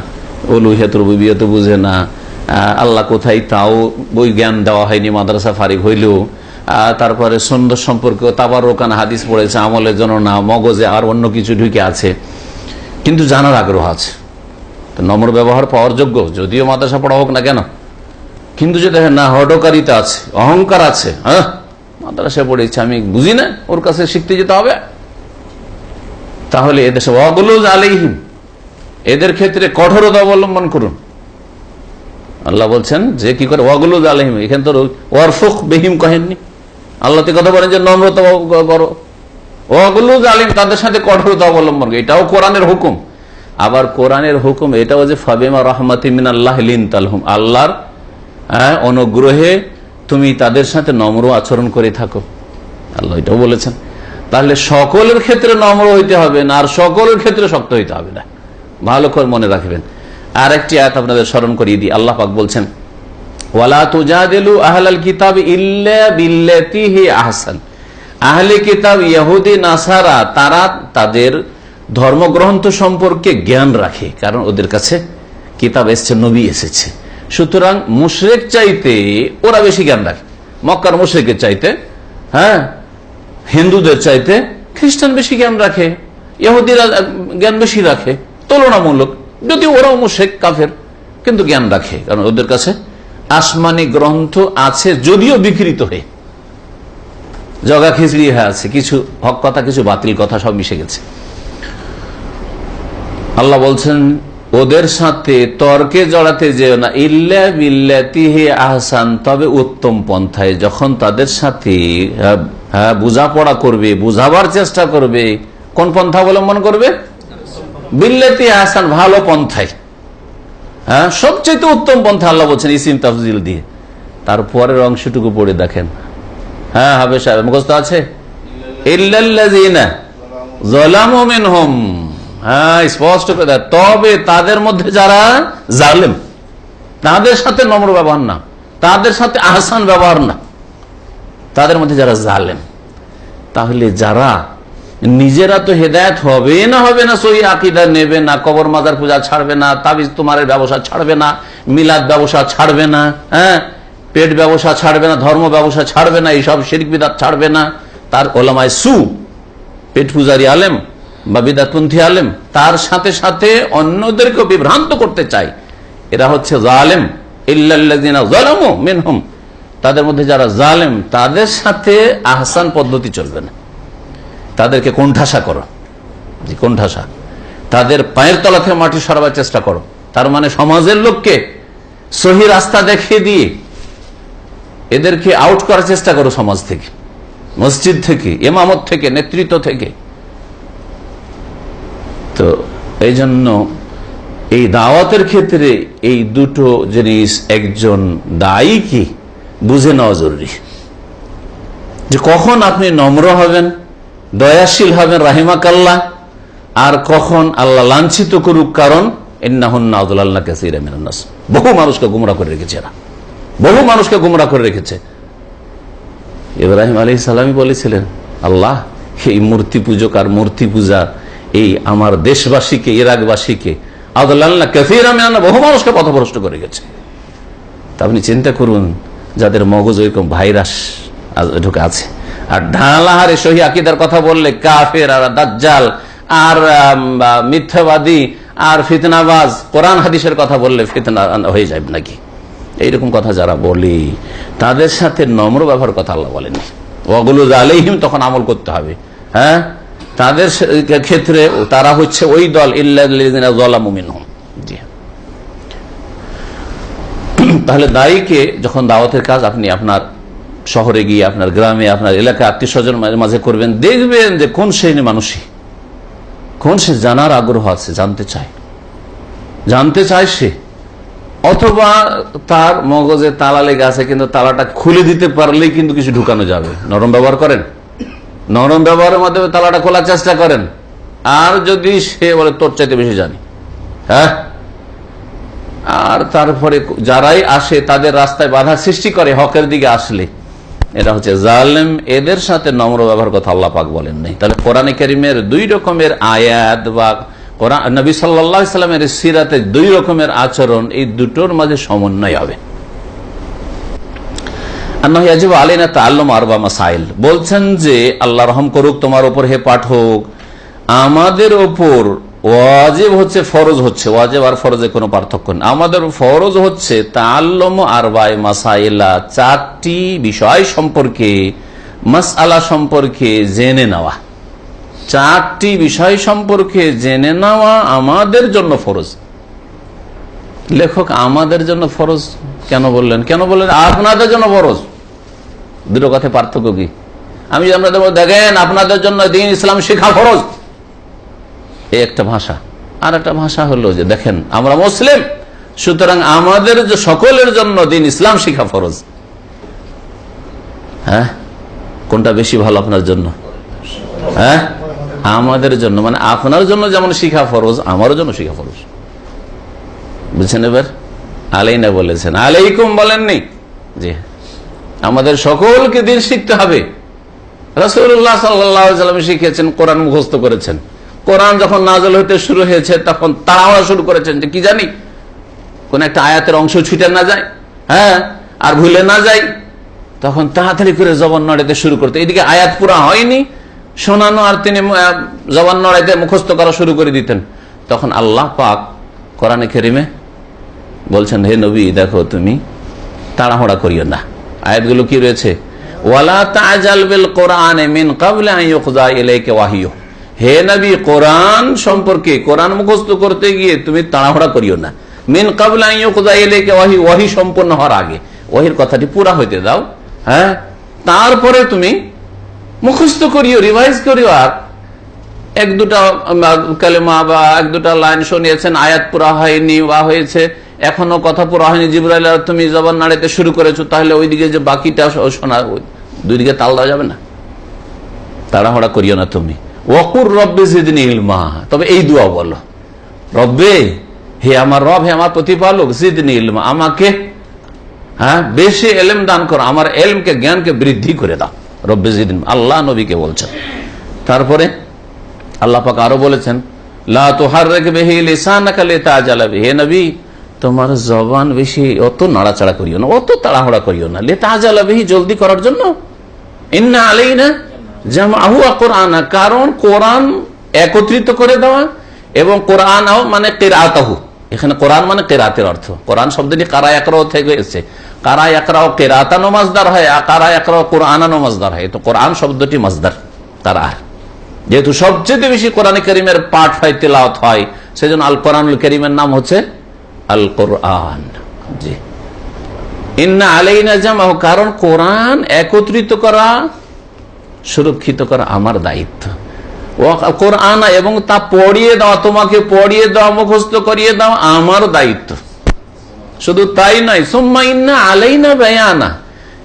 অলুহিয়াত বুঝে না আল্লাহ কোথায় তাও বই জ্ঞান দেওয়া হয়নি, মাদ্রাসা ফারিক হইলেও। তারপরে সুন্দর সম্পর্কে তাবার রোকান হাদিস পড়েছে, আমলের জন্য না, মগজে আর অন্য কিছু ঢুকে আছে। কিন্তু জানার আগ্রহ আছে। তো নম্র ব্যবহার পাওয়ার যোগ্য, যদিও মাদ্রাসা পড়া হোক না কেন। কিন্তু যে দেখেন, না, হটকারিতা আছে, অহংকার আছে হ্যাঁ? মাদ্রাসা পড়েছে, আমি বুঝি না, ওর কাছে শিখতে যেতে হবে। তাহলে এদেশে ওয়াগুলোজ আলাইহিম, এদের ক্ষেত্রে কঠোরতা অবলম্বন করুন। আল্লাহ বলছেন যে কি করে? ওয়াগুলোজ আলাইহিম এখানে তো ওয়ারফুক বেহিম কহেননি। আল্লাহ তো কথা বলেন যে নম্রতা করো ওয়াগুলোজ আলিম তাদের সাথে কঠোরতা অবলম্বন করো। এটাও কোরআনের হুকুম। আবার কোরআনের হুকুম এটাও যে ফাবেমা রহমাতি মিন আল্লাহ লিন তালহুম আল্লাহর হ্যাঁ, অনুগ্রহে তুমি তাদের সাথে নম্র আচরণ করে থাকো। আল্লাহ এটাও বলেছেন। তাহলে সকলের ক্ষেত্রে নম্র হইতে হবে না আর সকলের ক্ষেত্রে শক্ত হইতে হবে না। ভালো করে মনে রাখবেন। আর একটি আয়াত আপনাদের স্মরণ করিয়ে দিই। আল্লাহ পাক বলছেন, ওয়ালা আহলাল কিতাব আহসান। আহলে কিতাব তারা তাদের ধর্মগ্রন্থ সম্পর্কে জ্ঞান রাখে, কারণ ওদের কাছে কিতাব নবী এসেছে। সুতরাং মুশরেক চাইতে ওরা বেশি জ্ঞান রাখে। মক্কার মুশরেকের চাইতে হ্যাঁ? হিন্দুদের চাইতে খ্রিস্টান বেশি জ্ঞান রাখে। ইহুদিরা জ্ঞান বেশি রাখে। তুলনামূলক যদি ওরাও মুশেক কাফের কিন্তু জ্ঞান রাখে কারণ ওদের কাছে আসমানি গ্রন্থ আছে যদিও বিকৃত হয়ে। জগা খিচড়ি হয়ে আছে কিছু হক কথা কিছু বাতিল কথা সব মিশে গেছে। আল্লাহ বলছেন ওদের সাথে তর্কে জড়াতে যেও না। ইল্লা বিল্লাতিহি আহসান। তবে উত্তম পন্থায় যখন তাদের সাথে হ্যাঁ, হ্যাঁ, বোঝাপড়া করবে বুঝাবার চেষ্টা করবে কোন পন্থা অবলম্বন করবে? বিল্লাতি আহসান ভালো পন্থায় হ্যাঁ সবচেয়ে উত্তম পন্থা আল্লাহ বলছেন ইসিম তাফজিল দিয়ে। তারপরের অংশটুকু পড়ে দেখেন। হ্যাঁ হবে সাহেব মুখস্থ আছে? হ্যাঁ স্পষ্ট করে তবে তাদের মধ্যে যারা জালেম, তাদের সাথে নম্র ব্যবহার না। তাদের সাথে আহসান ব্যবহার না। তাদের মধ্যে যারা জালেম, তাহলে যারা নিজেরা তো হেদায়ত হবে না হবে না সহি আকিদা নেবে না, কবর মাজার পূজা ছাড়বে না, তাবিজ তোমারের ব্যবসা ছাড়বে না, মিলাদ ব্যবসা ছাড়বে না হ্যাঁ? পেট ব্যবসা ছাড়বে না, ধর্ম ব্যবসা ছাড়বে না, এইসব শিরিক বিদাত ছাড়বে না। তার ওলামায় সু, পেট পূজারি আলেম বা বিদাতপন্থী আলেম, তার সাথে সাথে অন্যদেরকে বিভ্রান্ত করতে চায়। এরা হচ্ছে জালেম। মিনহুম। তাদের মধ্যে যারা জালেম, তাদের সাথে আহসান পদ্ধতি চলবে না। তাদেরকে কোণঠাসা করো। জি, কোণঠাসা। তাদের পায়ের তলা থেকে মাটি সরাবার চেষ্টা করো। তার মানে সমাজের লোককে সহি রাস্তা দেখিয়ে দিয়ে এদেরকে আউট করার চেষ্টা করো সমাজ থেকে, মসজিদ থেকে এমামত থেকে, নেতৃত্ব থেকে। তো এই জন্য এই দাওয়াতের ক্ষেত্রে এই দুটো জিনিস একজন দায়ী কি? বুঝে নেওয়া জরুরি। যে কখন আপনি নম্র হবেন দয়াশীল হবেন রাহিমাকাল্লাহ। আর কখন আল্লাহ লাঞ্ছিত করুক কারণ বহু মানুষকে গুমরা করে রেখেছে এরা। বহু মানুষকে গুমরা করে রেখেছে। ইব্রাহিম আলী সালামী বলেছিলেন, আল্লাহ, এই মূর্তি পূজক আর মূর্তি পূজা এই আমার দেশবাসীকে, ইরাকবাসীকে আদুল্লাহ আমি বহু মানুষকে পথভ্রষ্ট করে গেছে তা আপনি চিন্তা করুন, যাদের মগজ ওইরকম ভাইরাস ঢুকে আছে আর ঢালাহারে সহি আকিদার কথা বললে কাফের আর দাজ্জাল আর মিথ্যাবাদী আর ফিতনাবাজ, কোরআন হাদিসের কথা বললে ফিতনা হয়ে যাবে নাকি? এইরকম কথা যারা বলি, তাদের সাথে নম্র ব্যবহার কথা আল্লাহ বলেনি। ওগুলো আলেহিম তখন আমল করতে হবে। হ্যাঁ? তাদের ক্ষেত্রে তারা হচ্ছে ওই দল ইল্লামিন। তাহলে দায়ীকে যখন দাওয়াতের কাজ আপনি আপনার শহরে গিয়ে আপনার গ্রামে, আপনার এলাকায় আত্মীয় স্বজন মাঝে করবেন, দেখবেন যে কোন শ্রেণি মানুষই, কোন সে জানার আগ্রহ আছে, জানতে চায়। জানতে চায় সে। অথবা তার মগজে তালা লেগে আছে, কিন্তু তালাটা খুলে দিতে পারলেই কিন্তু কিছু ঢুকানো যাবে। নরম ব্যবহার করেন। নরম ব্যবহারের মাধ্যমে তালাটা খোলার চেষ্টা করেন। আর যদি সে বলে, তোর চাইতে বেশি জানি। হ্যাঁ? আর তারপরে যারাই আসে, তাদের রাস্তায় বাধা সৃষ্টি করে, হকের দিকে আসলে। এটা হচ্ছে জালেম, এদের সাথে নম্র ব্যবহার কথা আল্লাহ পাক বলেন নাই তাহলে কোরআনে করিমের দুই রকমের আয়াত বা নবী সাল্লাহ সাল্লামের সিরাতে দুই রকমের আচরণ, এই দুটোর মাঝে সমন্বয় হবে। বলছেন যে, আল্লাহ রহম করুক, তোমার উপর হে পাঠক আমাদের ওপর ওয়াজেব হচ্ছে ফরজ হচ্ছে, ওয়াজেব আর ফরজে কোনো পার্থক্য নেই। আমাদের ফরজ হচ্ছে তাল্লম আর বাই মাসাইলা, চারটি বিষয় সম্পর্কে, মাসআলা সম্পর্কে জেনে নেওয়া। চারটি বিষয় সম্পর্কে জেনে নেওয়া আমাদের জন্য ফরজ। লেখক, আমাদের জন্য ফরজ? কেন বললেন? কেন বললেন? আপনাদের জন্য ফরজ। দুটো কথায় পার্থক্য কি? আমি আপনাদের দেখেন, আপনাদের জন্য দিন ইসলাম শেখা ফরজ। এই একটা ভাষা। আর একটা ভাষা হলো যে, দেখেন, আমরা মুসলিম, সুতরাং আমাদের যে সকলের জন্য দিন ইসলাম শিখা ফরজ। হ্যাঁ? কোনটা বেশি ভালো আপনার জন্য? হ্যাঁ? আমাদের জন্য মানে আপনার জন্য যেমন শিখা ফরজ, আমারও জন্য শিখা ফরজ। বুঝছেন এবার? আলাইনা বলেছেন। আলাইকুম বলেননি। জি। আমাদের সকলকে দিন শিখতে হবে। রসুল্লাহ সাল্লাম শিখেছেন কোরআন মুখস্থ করেছেন। কোরআন যখন নাজল হতে শুরু হয়েছে, তখন তাড়াহুড়া শুরু করেছেন। যে কি জানি? কোন একটা আয়াতের অংশ ছুটে না যায় হ্যাঁ? আর ভুলে না যায় তখন তাড়াতাড়ি করে জবান নড়াইতে শুরু করতে। এদিকে আয়াত পুরা হয়নি, শোনানো আর তিনি জবান নড়াইতে মুখস্থ করা শুরু করে দিতেন। তখন আল্লাহ পাক কোরআনে খেরিমে বলছেন, হে নবী, দেখো তুমি তাড়াহুড়া করিও না। আয়াতগুলো কি রয়েছে? ওয়ালা তাজাল বিল কোরআনে মিন কাবলে আন ইউকযা ইলাইকা ওয়াহিয়ু হে নবী, কোরআন সম্পর্কে, কোরআন মুখস্থ করতে গিয়ে তুমি তাড়াহুড়া করিও না। মিন কাবলে ইলাইকা, ওয়াহি সম্পূর্ণ হওয়ার আগে। ওহির কথাটি পুরা হইতে দাও হ্যাঁ? তারপরে তুমি মুখস্থ করিও রিভাইজ করিও, আর এক দুটা কালেমা বা এক দুটা লাইন শুনিয়েছেন, আয়াত পুরা হয়নি, বা হয়েছে, এখনও কথা পুরা হয়নি, জিব্রাইল তুমি জবান নাড়াইতে শুরু করেছ, তাহলে ওইদিকে যে বাকিটা শোনা, ওই দুই দিকে তাল দেওয়া যাবে না। তাড়াহড়া করিও না তুমি। ওকুর রব্বে জিদিনী ইলমা। তবে এই দোয়া বলো। রব্বে, হে আমার রব, হে আমার প্রতিপালক, জিদিনী ইলমা। আমাকে হ্যাঁ বেশি এলেম দান করো। আমার এলমকে, জ্ঞানকে বৃদ্ধি করে দাও। রব্বে জিদিন আল্লাহ নবীকে বলছেন। তারপরে আল্লাহ পাক আরও বলেছেন, লা তোহার রেখে বেহি লিসানাকা লিতাজালাবি হে নবী, তোমার জবান বেশি অত নাড়াচাড়া করিও না, অত তাড়াহুড়া করিও না। লিতাজালাবি জলদি করার জন্য। ইন্না আলাইনা কোরআন, কারণ কোরআন একত্রিত করে দেওয়া এবং কোরআন মানে কেরাতাহু। এখানে কোরআন মানে কেরাতের অর্থ। কোরআন শব্দটি কারা একরাও থেকে এসেছে। কারা একরাও কেরাতানো মাজদার হয়, আর কারা একরাও কোরআনানো মাজদার হয়। তো কোরআন শব্দটি মাজদার কারা যেহেতু সবচেয়ে বেশি কোরআন করিমের পাঠ হয় তেলাওত হয়, সেজন্য আল কোরআনুল করিমের নাম হচ্ছে আল কোরআন। জি। ইন্না আলাইনা জামাহু, কারণ কোরআন একত্রিত করা সুরক্ষিত করা আমার দায়িত্ব। কোরআন এবং তা পড়িয়ে দাও, তোমাকে পড়িয়ে দাও, মুখস্থ করিয়ে দাও, আমার দায়িত্ব। শুধু তাই নয় সোম্মাইনা আলাই না বেয়ানা।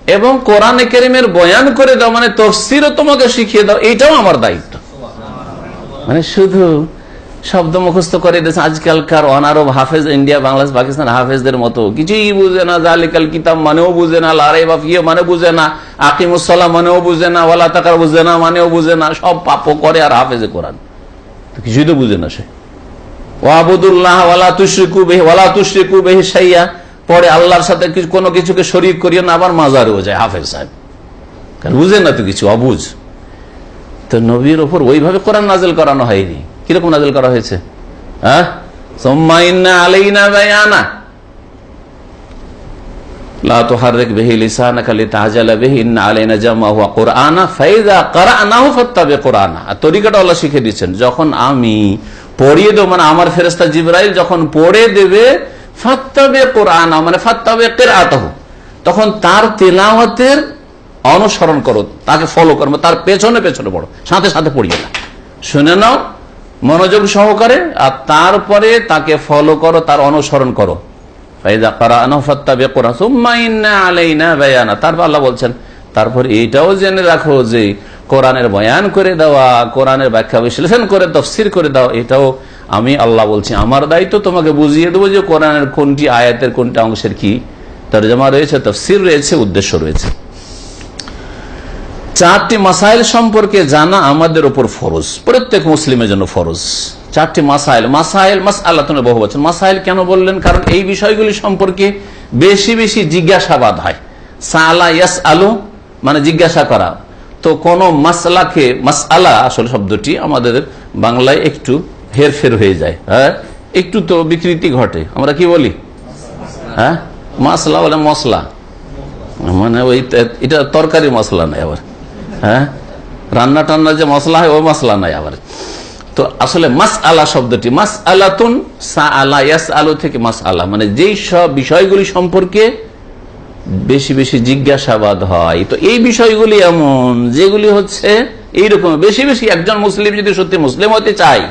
এবং কোরআনে কেরিমের বয়ান করে দাও মানে তফসিরও তোমাকে শিখিয়ে দাও, এটাও আমার দায়িত্ব। মানে শুধু শব্দ মুখস্থ করে দিয়েছে আজকালকার অনারব হাফেজ ইন্ডিয়া, বাংলাদেশ, পাকিস্তান হাফেজদের মতো। কিছুই বুঝে না, জালিকাল কিতাব মানেও বুঝে না, লারে বাফিয়ে মানে বুঝে না আকিমুসলা মানেও বুঝে না ওলা তাকার বুঝে না, মানেও বুঝে না, সব পাপও করে আর হাফেজে কোরআন। কিছুই তো বুঝে না সে। ওয়াবুদুল্লাহ ওয়ালা পরে আল্লাহর সাথে কোনো কিছুকে শরীর করিয়ে না, আবার মাজারেও যায় হাফেজ সাহেব। বুঝে না তো কিছু, অবুঝ। তো নবীর ওপর ওইভাবে কোরআন নাজেল করানো হয়নি। কীরকম নাজেল করা হয়েছে? হ্যাঁ? যখন আমি পড়িয়ে মানে আমার যখন পড়ে দেবে, ফাত্তাবি কুরআনা মানে ফাত্তাবি কিরাআতাহু, তখন তার তেলাওয়াতের অনুসরণ করো, তাকে ফলো করো তার পেছনে পেছনে পড়ো, সাথে সাথে পড়িয়ে না শুনে নাও মনোযোগ সহকারে আর তারপরে তাকে ফলো করো, তার অনুসরণ করো। তারপর আল্লাহ বলছেন, তারপর এটাও জেনে রাখো যে বয়ান করে ব্যাখ্যা বিশ্লেষণ করে করে দাও এটাও আমি বলছি। আমার দায়িত্ব তোমাকে বুঝিয়ে দেবো যে কোরআনের কোনটি আয়াতের কোনটা অংশের কি। তর্জমা রয়েছে, তফসির রয়েছে, উদ্দেশ্য রয়েছে। চারটি মাসাইল সম্পর্কে জানা আমাদের উপর ফরজ। প্রত্যেক মুসলিমের জন্য ফরজ। চারটি মাসাইল। মাসাইল মাস আল্লাহ বহু বছর মাসাইল কেন বললেন? কারণ এই বিষয়গুলি সম্পর্কে বেশি বেশি জিজ্ঞাসাবাদ হয়। সালা ইয়াস আলু মানে জিজ্ঞাসা করা। তো কোন মাসলাকে, মাসআলা আসলে শব্দটি আমাদের বাংলায় একটু হেরফের হয়ে যায়। হ্যাঁ? একটু তো বিকৃতি ঘটে। আমরা কি বলি? হ্যাঁ? মাসলা বলে মশলা মানে ওই, এটা তরকারি মশলা নাই আবার। হ্যাঁ? রান্না টান্না যে মশলা হয় ওই মশলা নাই আবার। তো আসলে মাস আলা শব্দটি মাস আলাতুন সা আলা ইয়াস আলু থেকে মাস আলা মানে যেই সব বিষয়গুলি সম্পর্কে বেশি বেশি জিজ্ঞাসাবাদ হয়। তো এই বিষয়গুলি এমন, যেগুলি হচ্ছে এইরকম, বেশি বেশি একজন মুসলিম যদি সত্যি মুসলিম হতে চায়,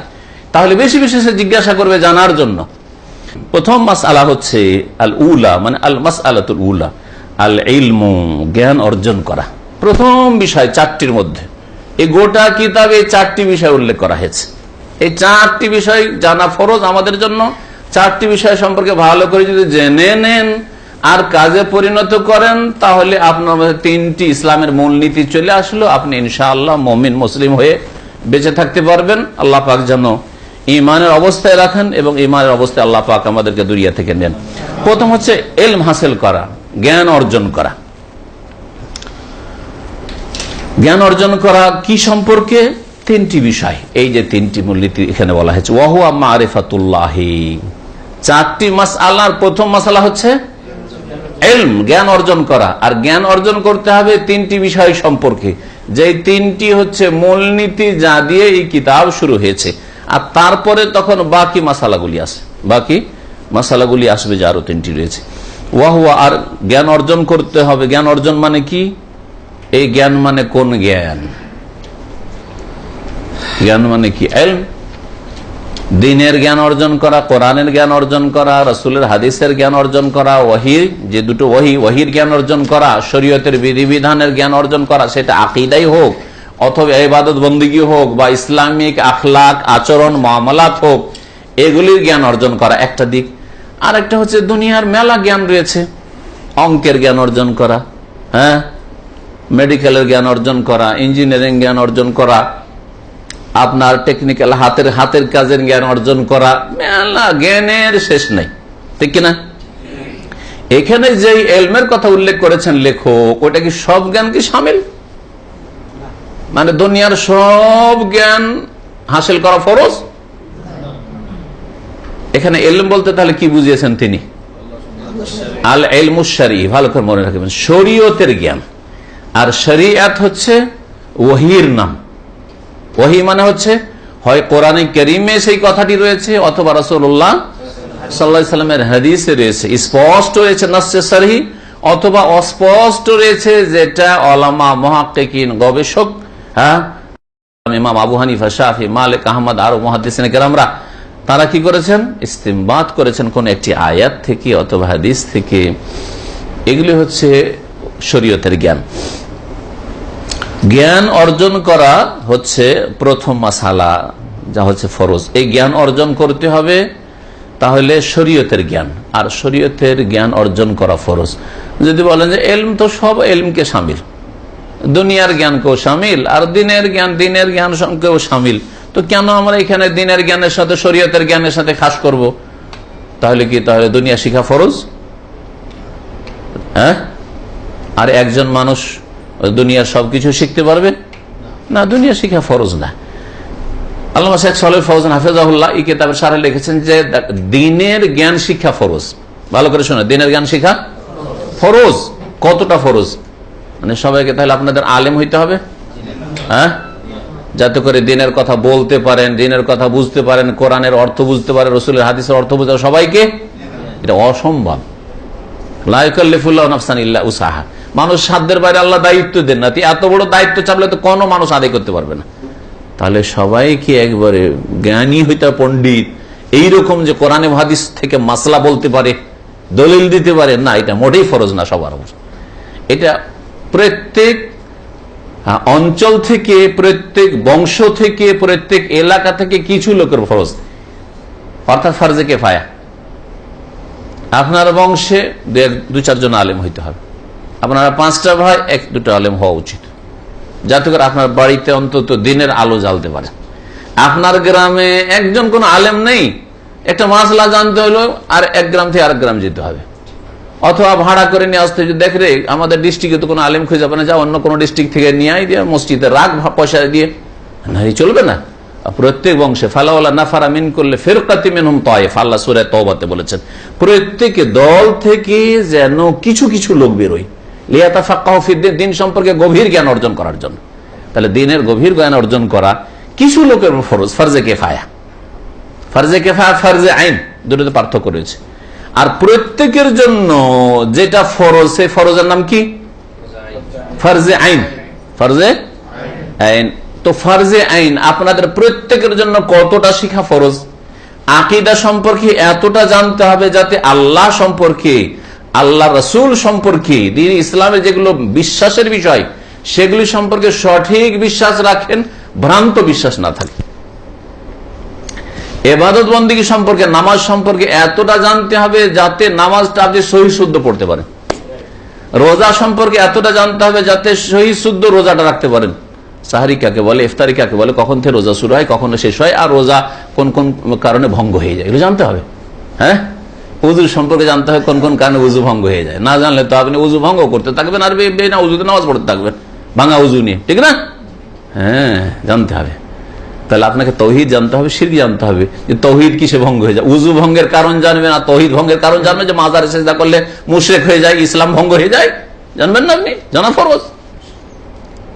তাহলে বেশি বেশি সে জিজ্ঞাসা করবে জানার জন্য। প্রথম মাস আলা হচ্ছে আল উলা মানে আল মাস আলাতুল উলা আল ইলমু জ্ঞান অর্জন করা। প্রথম বিষয় চারটির মধ্যে। এই গোটা কিতাবে চারটি বিষয় উল্লেখ করা হয়েছে। এই চারটি বিষয় জানা ফরজ আমাদের জন্য। চারটি বিষয় সম্পর্কে ভালো করে যদি জেনে নেন আর কাজে পরিণত করেন, তাহলে আপনার মধ্যে তিনটি ইসলামের মূলনীতি চলে আসলো। আপনি ইনশাআল্লাহ মমিন, মুসলিম হয়ে বেঁচে থাকতে পারবেন। আল্লাহ পাক যেন ইমানের অবস্থায় রাখেন এবং ইমানের অবস্থায় আল্লাহ পাক আমাদেরকে দুরিয়া থেকে নেন। প্রথম হচ্ছে এলম হাসিল করা, জ্ঞান অর্জন করা। জ্ঞান অর্জন করা কি সম্পর্কে? তিনটি বিষয়। এই যে তিনটি মূলনীতি এখানে বলা হয়েছে। ওয়াহুয়া মারেফাতুল্লাহি। চারটি মাস আল্লাহর প্রথম মশালা হচ্ছে এলম জ্ঞান অর্জন করা। আর জ্ঞান অর্জন করতে হবে তিনটি বিষয় সম্পর্কে। যে তিনটি হচ্ছে মূলনীতি যা দিয়ে এই কিতাব শুরু হয়েছে। আর তারপরে তখন বাকি মশালাগুলি আসে বাকি মশালাগুলি আসবে যে আরও তিনটি রয়েছে। ওয়াহুয়া আর জ্ঞান অর্জন করতে হবে। জ্ঞান অর্জন মানে কি? এই জ্ঞান মানে কোন জ্ঞান? জ্ঞান মানে কি? দিনের জ্ঞান অর্জন করা, কোরআনের জ্ঞান অর্জন করা, রসুলের হাদিসের জ্ঞান অর্জন করা ওহির যে দুটো ওহি, ওহির জ্ঞান অর্জন করা, শরীয়তের বিধিবিধানের জ্ঞান অর্জন করা, সেটা আকিদাই হোক, অথবা ইবাদত বন্দিগি হোক, বা ইসলামিক আখলাক, আচরণ, মামলাত হোক, এগুলির জ্ঞান অর্জন করা, একটা দিক। আর একটা হচ্ছে দুনিয়ার মেলা জ্ঞান রয়েছে, অঙ্কের জ্ঞান অর্জন করা হ্যাঁ? মেডিকেলের জ্ঞান অর্জন করা, ইঞ্জিনিয়ারিং জ্ঞান অর্জন করা, আপনার টেকনিক্যাল হাতের হাতের কাজের জ্ঞান অর্জন করা, মেলা জ্ঞানের শেষ নাই। ঠিক কিনা? এখানে যে এলমের কথা উল্লেখ করেছেন লেখক, ওটা কি সব জ্ঞান কি সামিল? মানে দুনিয়ার সব জ্ঞান হাসিল করা ফরজ? এখানে এলম বলতে তাহলে কি বুঝিয়েছেন তিনি? আল এলমুসারি ভালো করে মনে রাখবেন, শরীয়তের জ্ঞান। আর শরিয়াত হচ্ছে ওহির নাম। ওহি মানে হচ্ছে, হয় কোরআনে করিমে সেই কথাটি রয়েছে, অথবা রসুল্লাহ সাল্লা সাল্লামের হাদিসে রয়েছে। স্পষ্ট রয়েছে নসে সারহি অথবা অস্পষ্ট রয়েছে যেটা অলামা মহাকিন গবেষক হ্যাঁ ইমাম আবু হানিফা শাহি মালিক, আহমদ আরও মহাদিস কেরামরা, তারা কি করেছেন? ইস্তেমবাদ করেছেন কোন একটি আয়াত থেকে অথবা হাদিস থেকে। এগুলি হচ্ছে শরীয়তের জ্ঞান। জ্ঞান অর্জন করা হচ্ছে প্রথম মাসালা, যা হচ্ছে ফরজ। এই জ্ঞান অর্জন করতে হবে, তাহলে শরীয়তের জ্ঞান, আর শরীয়তের জ্ঞান অর্জন করা ফরজ। যদি বলেন যে এলম তো সব এলমকে সামিল, দুনিয়ার জ্ঞানকেও সামিল, আর দিনের জ্ঞান দিনের জ্ঞান কেও সামিল, তো কেন আমরা এখানে দিনের জ্ঞানের সাথে শরীয়তের জ্ঞানের সাথে খাস করব? তাহলে কি, তাহলে দুনিয়া শিখা ফরজ? হ্যাঁ? আর একজন মানুষ দুনিয়ার সবকিছু শিখতে পারবে? না, দুনিয়া শিখা ফরজ না। আল্লাহ শেখ সালেহ ফৌজান হাফেজাহুল্লাহ এই কিতাবের সারা লিখেছেন যে দিনের জ্ঞান শিক্ষা ফরজ। ভালো করে শোনো, দিনের জ্ঞান শিক্ষা ফরজ। কতটা ফরজ? মানে সবাইকে তাহলে আপনাদের আলেম হইতে হবে? হ্যাঁ? যাতে করে দিনের কথা বলতে পারেন, দিনের কথা বুঝতে পারেন, কোরআনের অর্থ বুঝতে পারেন, রসুলের হাদিসের অর্থ বুঝতে সবাইকে এটা অসম্ভব। লাইকাল্লিফুল্লাহ নফসান ইল্লা উসাহা। মানুষ সাধ্যের বাইরে আল্লাহ দায়িত্ব দেন না। এত বড় দায়িত্ব চাপলে তো কোনো মানুষ আদায় করতে পারবে না। তাহলে সবাই কি একবারে জ্ঞানী হইতে পণ্ডিত? এইরকম যে কোরআনে হাদিস থেকে মাসলা বলতে পারে, দলিল দিতে পারে, না, এটা মোটেই ফরজ না সবার এটা প্রত্যেক অঞ্চল থেকে, প্রত্যেক বংশ থেকে, প্রত্যেক এলাকা থেকে কিছু লোকের ফরজ। অর্থাৎ ফার্জে কে ফায়া আপনার বংশে দু চারজন আলেম হইতে হবে। আপনারা পাঁচটা ভাই, এক, দুটো আলেম হওয়া উচিত। যাতে করে আপনার বাড়িতে অন্তত দিনের আলো জ্বালতে পারে। আপনার গ্রামে একজন কোন আলেম নেই, একটা মাসলা জানতে হলো, আর এক গ্রাম থেকে আরেক গ্রাম যেতে হবে। অথবা ভাড়া করে নিয়ে আসতে দেখ রে, আমাদের ডিস্ট্রিক্টে তো কোনো আলেম খুঁজে যাবে না যা অন্য কোনো ডিস্ট্রিক্ট থেকে নিয়ে আই দিয়ে মসজিদে রাগ পয়সা দিয়ে। না চলবে না। প্রত্যেক বংশে, ফালাওয়ালা নাফারা মিন করলে ফেরকাতি মেনহুম তয়েফ, আল্লাহ সুরায় তওবাতে বলেছেন, প্রত্যেকে দল থেকে যেন কিছু কিছু লোক বেরোয়। লিয়াতা ফাক্কাহফিদ্দিন দিন সম্পর্কে গভীর জ্ঞান অর্জন করার জন্য। তাহলে দিনের গভীর জ্ঞান অর্জন করা কিছু লোকের ফরজ, ফার্জে কেফায়া। ফার্জে কেফায়া, ফার্জে আইন, দুটোতে পার্থক্য রয়েছে। আর প্রত্যেকের জন্য যেটা ফরজ সে ফরজের নাম কি? ফার্জে আইন। ফার্জে আইন। তো ফার্জে আইন, আপনাদের প্রত্যেকের জন্য কতটা শিখা ফরজ? আকিদা সম্পর্কে এতটা জানতে হবে যাতে আল্লাহ সম্পর্কে আল্লাহ রসুল সম্পর্কে, দিন ইসলামের যেগুলো বিশ্বাসের বিষয়, সেগুলি সম্পর্কে সঠিক বিশ্বাস রাখেন, ভ্রান্ত বিশ্বাস না থাকে। এবাদত বন্দী সম্পর্কে, নামাজ সম্পর্কে এতটা জানতে হবে যাতে নামাজটা আপনি সহি শুদ্ধ পড়তে পারেন। রোজা সম্পর্কে এতটা জানতে হবে যাতে সহি শুদ্ধ রোজাটা রাখতে পারেন। সাহারি কাকে বলে, ইফতারি কাকে বলে, কখন থেকে রোজা শুরু হয়, কখনো শেষ হয়, আর রোজা কোন কোন কারণে ভঙ্গ হয়ে যায়, এগুলো জানতে হবে। হ্যাঁ? উজু সম্পর্কে জানতে হবে কোন কোন কারণে উজু ভঙ্গ হয়ে যায়। না জানলে তো আপনি উজু ভঙ্গ করতে থাকবেন আর না উজুতে নামাজ পড়তে থাকবেন। ভাঙা উজু নিয়ে। ঠিক না? হ্যাঁ জানতে হবে। তাহলে আপনাকে তৌহিদ জানতে হবে সির জানতে হবে যে তৌহিদ কিসে ভঙ্গ হয়ে যায়। উজু ভঙ্গের কারণ জানবেন আর তৌহিদ ভঙ্গের কারণ জানবেন যে মাজারে চেষ্টা করলে মুশরেক হয়ে যায়, ইসলাম ভঙ্গ হয়ে যায়। জানবেন না আপনি? জানা ফরজ।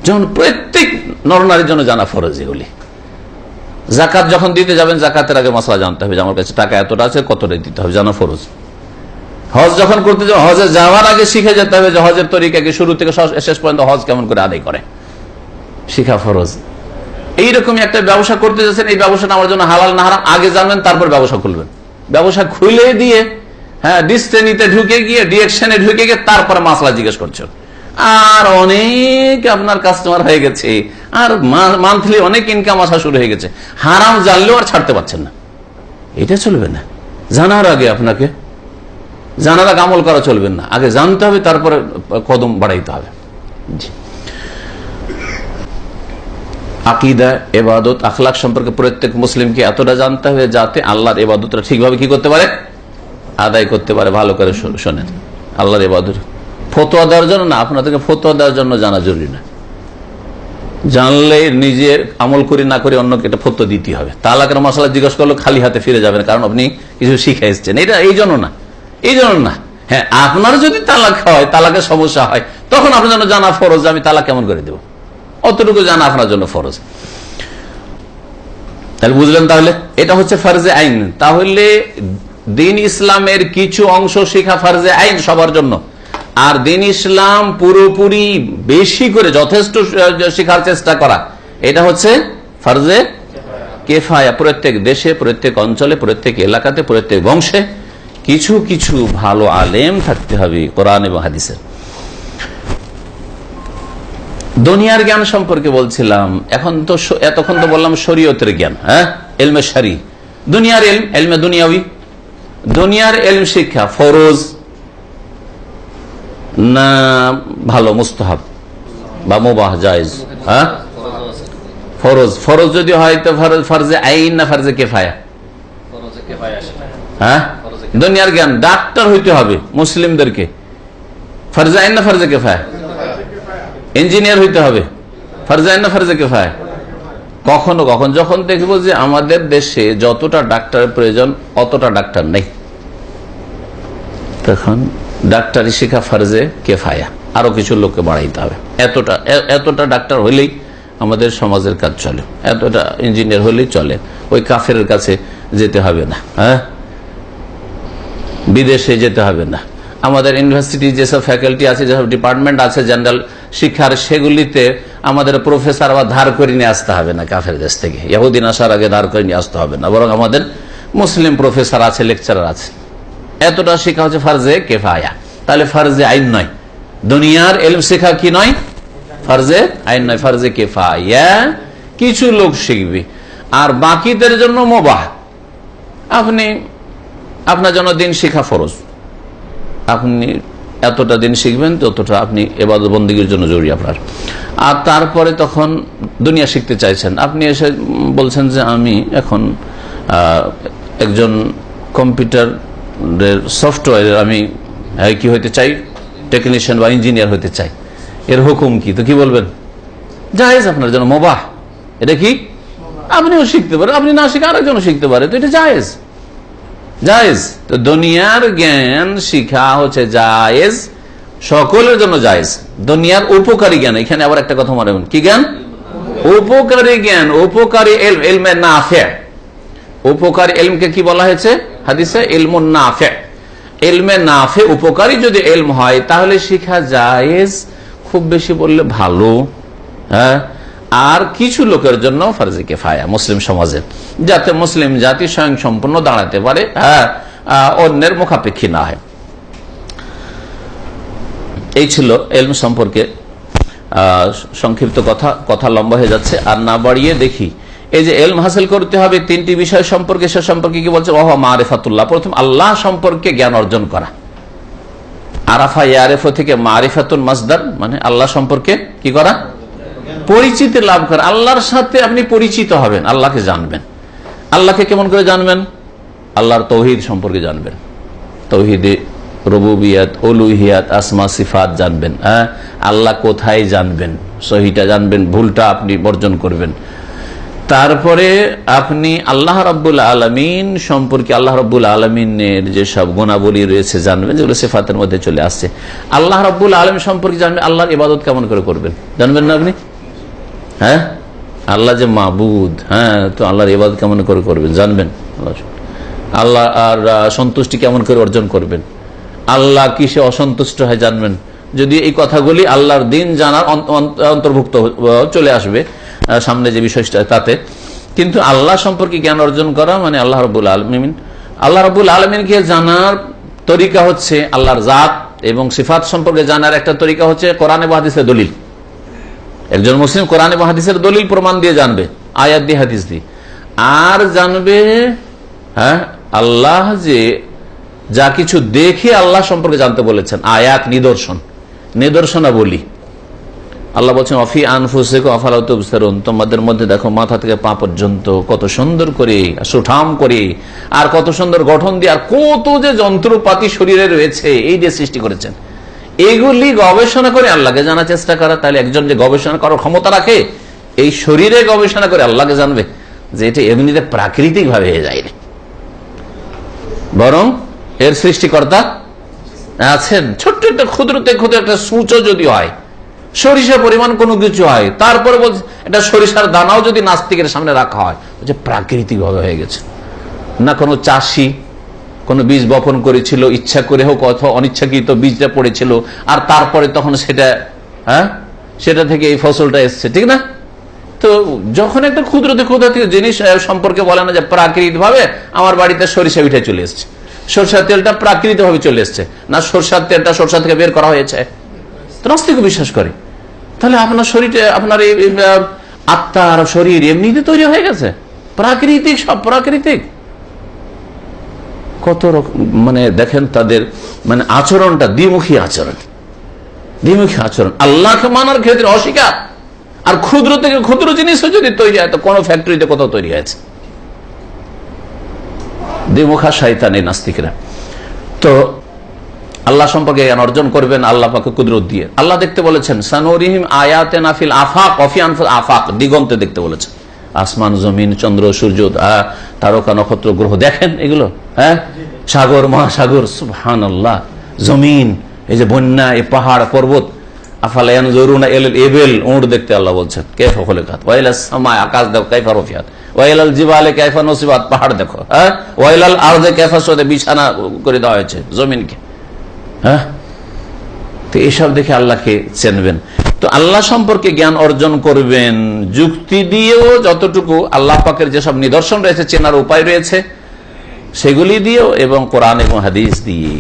যেমন প্রত্যেক নরনারীর জন্য জানা ফরজ এগুলি। জাকাত যখন দিতে যাবেন, জাকাতের আগে মশলা জানতে হবে যে আমার কাছে টাকা এতটা আছে, কতটা দিতে হবে, জানা ফরজ। হজ যখন করতে যাবেন, হজে যাওয়ার আগে শিখে যেতে হবে যে হজের তরিকাকে শুরু থেকে শেষ পর্যন্ত হজ কেমন করে আদায় করে। শিখা ফরজ। এইরকমই একটা ব্যবসা করতে যাচ্ছেন, এই ব্যবসাটা আমার জন্য হালাল না হারাম, আগে জানবেন, তারপর ব্যবসা খুলবেন। ব্যবসা খুলে দিয়ে হ্যাঁ ডিস্টেনিতে ঢুকে গিয়ে ডিএকশনে ঢুকে গিয়ে, তারপরে মাসলা জিজ্ঞেস করছ। আর অনেক আপনার কাস্টমার হয়ে গেছে। আর মান্থলি অনেক ইনকাম আসা শুরু হয়ে গেছে। হারাম জানলেও আর ছাড়তে পারছেন না। এটা চলবে না। জানার আগে আপনাকে জানার আগে আমল করা চলবে না। আগে জানতে হবে, তারপরে কদম বাড়াইতে হবে। আকিদা, এবাদত, আখলাক সম্পর্কে প্রত্যেক মুসলিমকে এতটা জানতে হবে যাতে আল্লাহর এবাদতটা ঠিকভাবে কি করতে পারে? আদায় করতে পারে। ভালো করে শোনেন। আল্লাহর এবাদত ফতোয়া দেওয়ার জন্য না, আপনাদেরকে ফতোয়া দেওয়ার জন্য জানা জরুরি না। জানলে নিজের আমল করি না করে অন্যকে এটা ফতো দিতে হবে। তালাকের মশলা জিজ্ঞেস করলে, খালি হাতে ফিরে যাবেন, কারণ আপনি কিছু শিখে এসছেন। এটা এই জন্য না। এই জন্য না। হ্যাঁ আপনার যদি তালাক হয়, তালাকের সমস্যা হয়, তখন আপনার জন্য জানা ফরজ, আমি তালাক কেমন করে দেবো? অতটুকু জানা আপনার জন্য ফরজ। তাহলে বুঝলেন তাহলে? এটা হচ্ছে ফার্জে আইন। তাহলে দিন ইসলামের কিছু অংশ শেখা ফার্জে আইন সবার জন্য। আর দিন ইসলাম পুরোপুরি বেশি করে যথেষ্ট শেখার চেষ্টা করা। এটা হচ্ছে ফার্জে কেফায়া। প্রত্যেক দেশে, প্রত্যেক অঞ্চলে, প্রত্যেক এলাকাতে, প্রত্যেক বংশে কিছু কিছু ভালো আলেম থাকতে হবে কোরআন এবং হাদিসের দুনিয়ার জ্ঞান সম্পর্কে বলছিলাম, এখন তো এতক্ষণ তো বললাম শরীয়তের জ্ঞান হ্যাঁ? এলমে সারি দুনিয়ার এলম এলমে দুনিয়াবি দুনিয়ার এলম শিক্ষা, ফরোজ না ভালো মুস্তহাব বা মোবাহ জায়েজ হ্যাঁ? ফরজ ফরজ যদি হয় তো ফরজ ফরজে আইন না ফরজে কেফায়া? হ্যাঁ? দুনিয়ার জ্ঞান ডাক্তার হইতে হবে মুসলিমদেরকে। ফরজে আইন না ফরজে কেফায়া? ইঞ্জিনিয়ার হইতে হবে। ফরজে আইন না ফরজে কেফায়া? কখনো কখন? যখন দেখব যে আমাদের দেশে যতটা ডাক্তারের প্রয়োজন অতটা ডাক্তার নেই। তখন ডাক্তারি শিখা ফার্জে কেফায়া। আরও কিছু লোককে বাড়াইতে হবে। এতটা এতটা ডাক্তার হইলেই আমাদের সমাজের কাজ চলে। এতটা ইঞ্জিনিয়ার হলেই চলে। ওই কাফের কাছে যেতে হবে না হ্যাঁ? বিদেশে যেতে হবে না। আমাদের ইউনিভার্সিটি যেসব ফ্যাকাল্টি আছে, যেসব ডিপার্টমেন্ট আছে, জেনারেল শিক্ষার, সেগুলিতে আমাদের প্রফেসর বা ধার করে নিয়ে আসতে হবে না কাফের দেশ থেকে। ইহুদিন আসার আগে ধার করে নিয়ে আসতে হবে না। বরং আমাদের মুসলিম প্রফেসর আছে, লেকচারার আছে। এতটা শেখা হচ্ছে ফার্জে কেফায়া। তাহলে ফার্জে আইন নয়। দুনিয়ার এলম শেখা কি নয়? ফার্জে আইন নয়, ফার্জে কেফায়া। কিছু লোক শিখবে। আর বাকিদের জন্য মোবাহ। আপনি, আপনার জন্য দিন শেখা ফরজ। আপনি এতটা দিন শিখবেন ততটা আপনি এবাদত বন্দীগীর জন্য জরুরি আপনার। আর তারপরে তখন দুনিয়া শিখতে চাইছেন। আপনি এসে বলছেন যে আমি এখন একজন কম্পিউটার সফটওয়্যারের আমি কি হইতে চাই? টেকনিশিয়ান বা ইঞ্জিনিয়ার হইতে চাই। এর হুকুম কি? তো কি বলবেন? জায়েজ আপনার জন্য মোবাহ। এটা কি? আপনিও শিখতে পারেন আপনি না শিখে আরেকজন শিখতে পারে তো এটা জায়েজ। জায়েজ। তো দুনিয়ার জ্ঞান শিখা হচ্ছে জায়েজ সকলের জন্য জায়েজ। দুনিয়ার উপকারী জ্ঞান এখানে আবার একটা কথা মনে কি জ্ঞান? উপকারী জ্ঞান উপকারী এলম এলমে না ফে উপকারী এলমকে কি বলা হয়েছে? হাদিসে এলমুন নাফে। এলমে নাফে উপকারী যদি এলম হয়, তাহলে শিখা জায়েজ। খুব বেশি বললে ভালো। হ্যাঁ? আর কিছু লোকের জন্য ফার্জি কেফায়া, মুসলিম সমাজের যাতে মুসলিম জাতি স্বয়ং সম্পূর্ণ দাঁড়াতে পারে হ্যাঁ? অন্যের মুখাপেক্ষী না হয়। এই ছিল এলম সম্পর্কে। সংক্ষিপ্ত কথা কথা লম্বা হয়ে যাচ্ছে। আর না বাড়িয়ে দেখি এই যে এলম হাসিল করতে হবে, তিনটি বিষয় সম্পর্কে, সে সম্পর্কে কি বলছে? ওহ মারেফাতুল্লাহ। প্রথম আল্লাহ সম্পর্কে জ্ঞান অর্জন করা। আরাফা, ইয়ারেফ থেকে মারিফাতুল মাসদার মানে আল্লাহ সম্পর্কে কি করা? পরিচিতি লাভ করা। আল্লাহর সাথে আপনি পরিচিত হবেন, আল্লাহকে জানবেন। আল্লাহকে কেমন করে জানবেন? আল্লাহর তৌহিদ সম্পর্কে জানবেন। তৌহিদে, রবুবিয়াত অলুহিয়াত আসমা, সিফাত জানবেন। হ্যাঁ? আল্লাহ কোথায় জানবেন? সহিটা জানবেন, ভুলটা আপনি বর্জন করবেন। তারপরে আপনি আল্লাহ রব্বুল আলমিন সম্পর্কে আল্লাহ রব্বুল আলমিনের যেসব গুণাবলী রয়েছে জানবেন, যেগুলো সেফাতের মধ্যে চলে আসছে। আল্লাহ রব্বুল আলম সম্পর্কে জানবেন, আল্লাহর ইবাদত কেমন করে করবেন? জানবেন না আপনি? হ্যাঁ? আল্লাহ যে মাবুদ হ্যাঁ তো আল্লাহর ইবাদত কেমন করে করবেন? জানবেন? আল্লাহ আল্লাহ আর সন্তুষ্টি কেমন করে অর্জন করবেন? আল্লাহ কিসে অসন্তুষ্ট হয় জানবেন? যদি এই কথাগুলি আল্লাহর দিন জানার অন- অন- অন্তর্ভুক্ত চলে আসবে সামনে যে বিষয়টা, তাতে। কিন্তু আল্লাহ সম্পর্কে জ্ঞান অর্জন করা মানে আল্লাহ রবুল আলমিন। আল্লাহ রবুল আলমিনকে জানার তরিকা হচ্ছে আল্লাহর জাত এবং সিফাত সম্পর্কে জানার একটা তরিকা হচ্ছে কোরআনে বাহাদিসের দলিল। একজন মুসলিম কোরআনে বাহাদিসের দলিল প্রমাণ দিয়ে জানবে, আয়াত দিয়ে, হাদিস দিয়ে। আর জানবে হ্যাঁ আল্লাহ যে যা কিছু দেখে আল্লাহ সম্পর্কে জানতে বলেছেন। আয়াত নিদর্শন নিদর্শনা বলি আল্লাহ বলছেন, অফি আনফুসেক অফালাউতরুন তোমাদের মধ্যে দেখো, মাথা থেকে পা পর্যন্ত কত সুন্দর করে, সুঠাম করে, আর কত সুন্দর গঠন দিয়ে, আর কত যে যন্ত্রপাতি শরীরে রয়েছে, এই যে সৃষ্টি করেছেন। এগুলি গবেষণা করে আল্লাহকে জানার চেষ্টা করা। তাহলে একজন যে গবেষণা করার ক্ষমতা রাখে, এই শরীরে গবেষণা করে আল্লাহকে জানবে যে এটা এমনিতে প্রাকৃতিক ভাবে হয়ে যায়নি বরং এর সৃষ্টিকর্তা আছেন। ছোট্ট একটা ক্ষুদ্রতে ক্ষুদ্র একটা সূচ যদি হয় সরিষা পরিমাণ কোনো কিছু হয়। তারপরে বলছে, এটা সরিষার দানাও যদি নাস্তিকের সামনে রাখা হয় যে প্রাকৃতিক ভাবে হয়ে গেছে। না কোনো চাষি কোনো বীজ বপন করেছিল, ইচ্ছা করে হোক অথবা অনিচ্ছাকৃত বীজটা পড়েছিল, আর তারপরে তখন সেটা হ্যাঁ? সেটা থেকে এই ফসলটা এসছে, ঠিক না? তো যখন একটা ক্ষুদ্র থেকে জিনিস সম্পর্কে বলে না যে প্রাকৃতিক ভাবে আমার বাড়িতে সরিষা উঠে চলে এসছে। সরষার তেলটা প্রাকৃতিক ভাবে চলে এসছে। না সরষার তেলটা সরষা থেকে বের করা হয়েছে। তো নাস্তিক বিশ্বাস করে। তাহলে আপনার শরীরে, আপনার এই আত্মার শরীর এমনিতে তৈরি হয়ে গেছে। প্রাকৃতিক সব, প্রাকৃতিক। কত রকম মানে দেখেন তাদের মানে আচরণটা দ্বিমুখী আচরণ। দ্বিমুখী আচরণ। আল্লাহকে মানার ক্ষেত্রে অস্বীকার। আর ক্ষুদ্র থেকে ক্ষুদ্র জিনিসও যদি তৈরি হয়, তো কোন ফ্যাক্টরিতে কোথাও তৈরি হয়েছে। দ্বিমুখা শয়তান এই নাস্তিকরা। তো আল্লাহ সম্পর্কে জ্ঞান অর্জন করবেন, আল্লাহ পাকে কুদরত দিয়ে। আল্লাহ দেখতে বলেছেন, সানুরিহিম আয়াতে নাফিল আফাক অফিয়ান আফাক, দিগন্তে দেখতে বলেছেন। আসমান, জমিন, চন্দ্র, সূর্য তারকা, নক্ষত্র, গ্রহ, দেখেন এগুলো হ্যাঁ? সাগর, মহাসাগর সুবহান আল্লাহ জমিন, এই যে বন্যা, এই পাহাড়, পর্বত পাহাড় দেখো হ্যাঁ? বিছানা করে দেওয়া হয়েছে, জমিনকে। হ্যাঁ? তো এইসব দেখে আল্লাহকে চেনবেন। তো আল্লাহ সম্পর্কে জ্ঞান অর্জন করবেন, যুক্তি দিয়েও যতটুকু আল্লাহ পাকের যেসব নিদর্শন রয়েছে, চেনার উপায় রয়েছে, সেগুলি দিয়েও এবং কোরআন এবং হাদিস দিয়ে।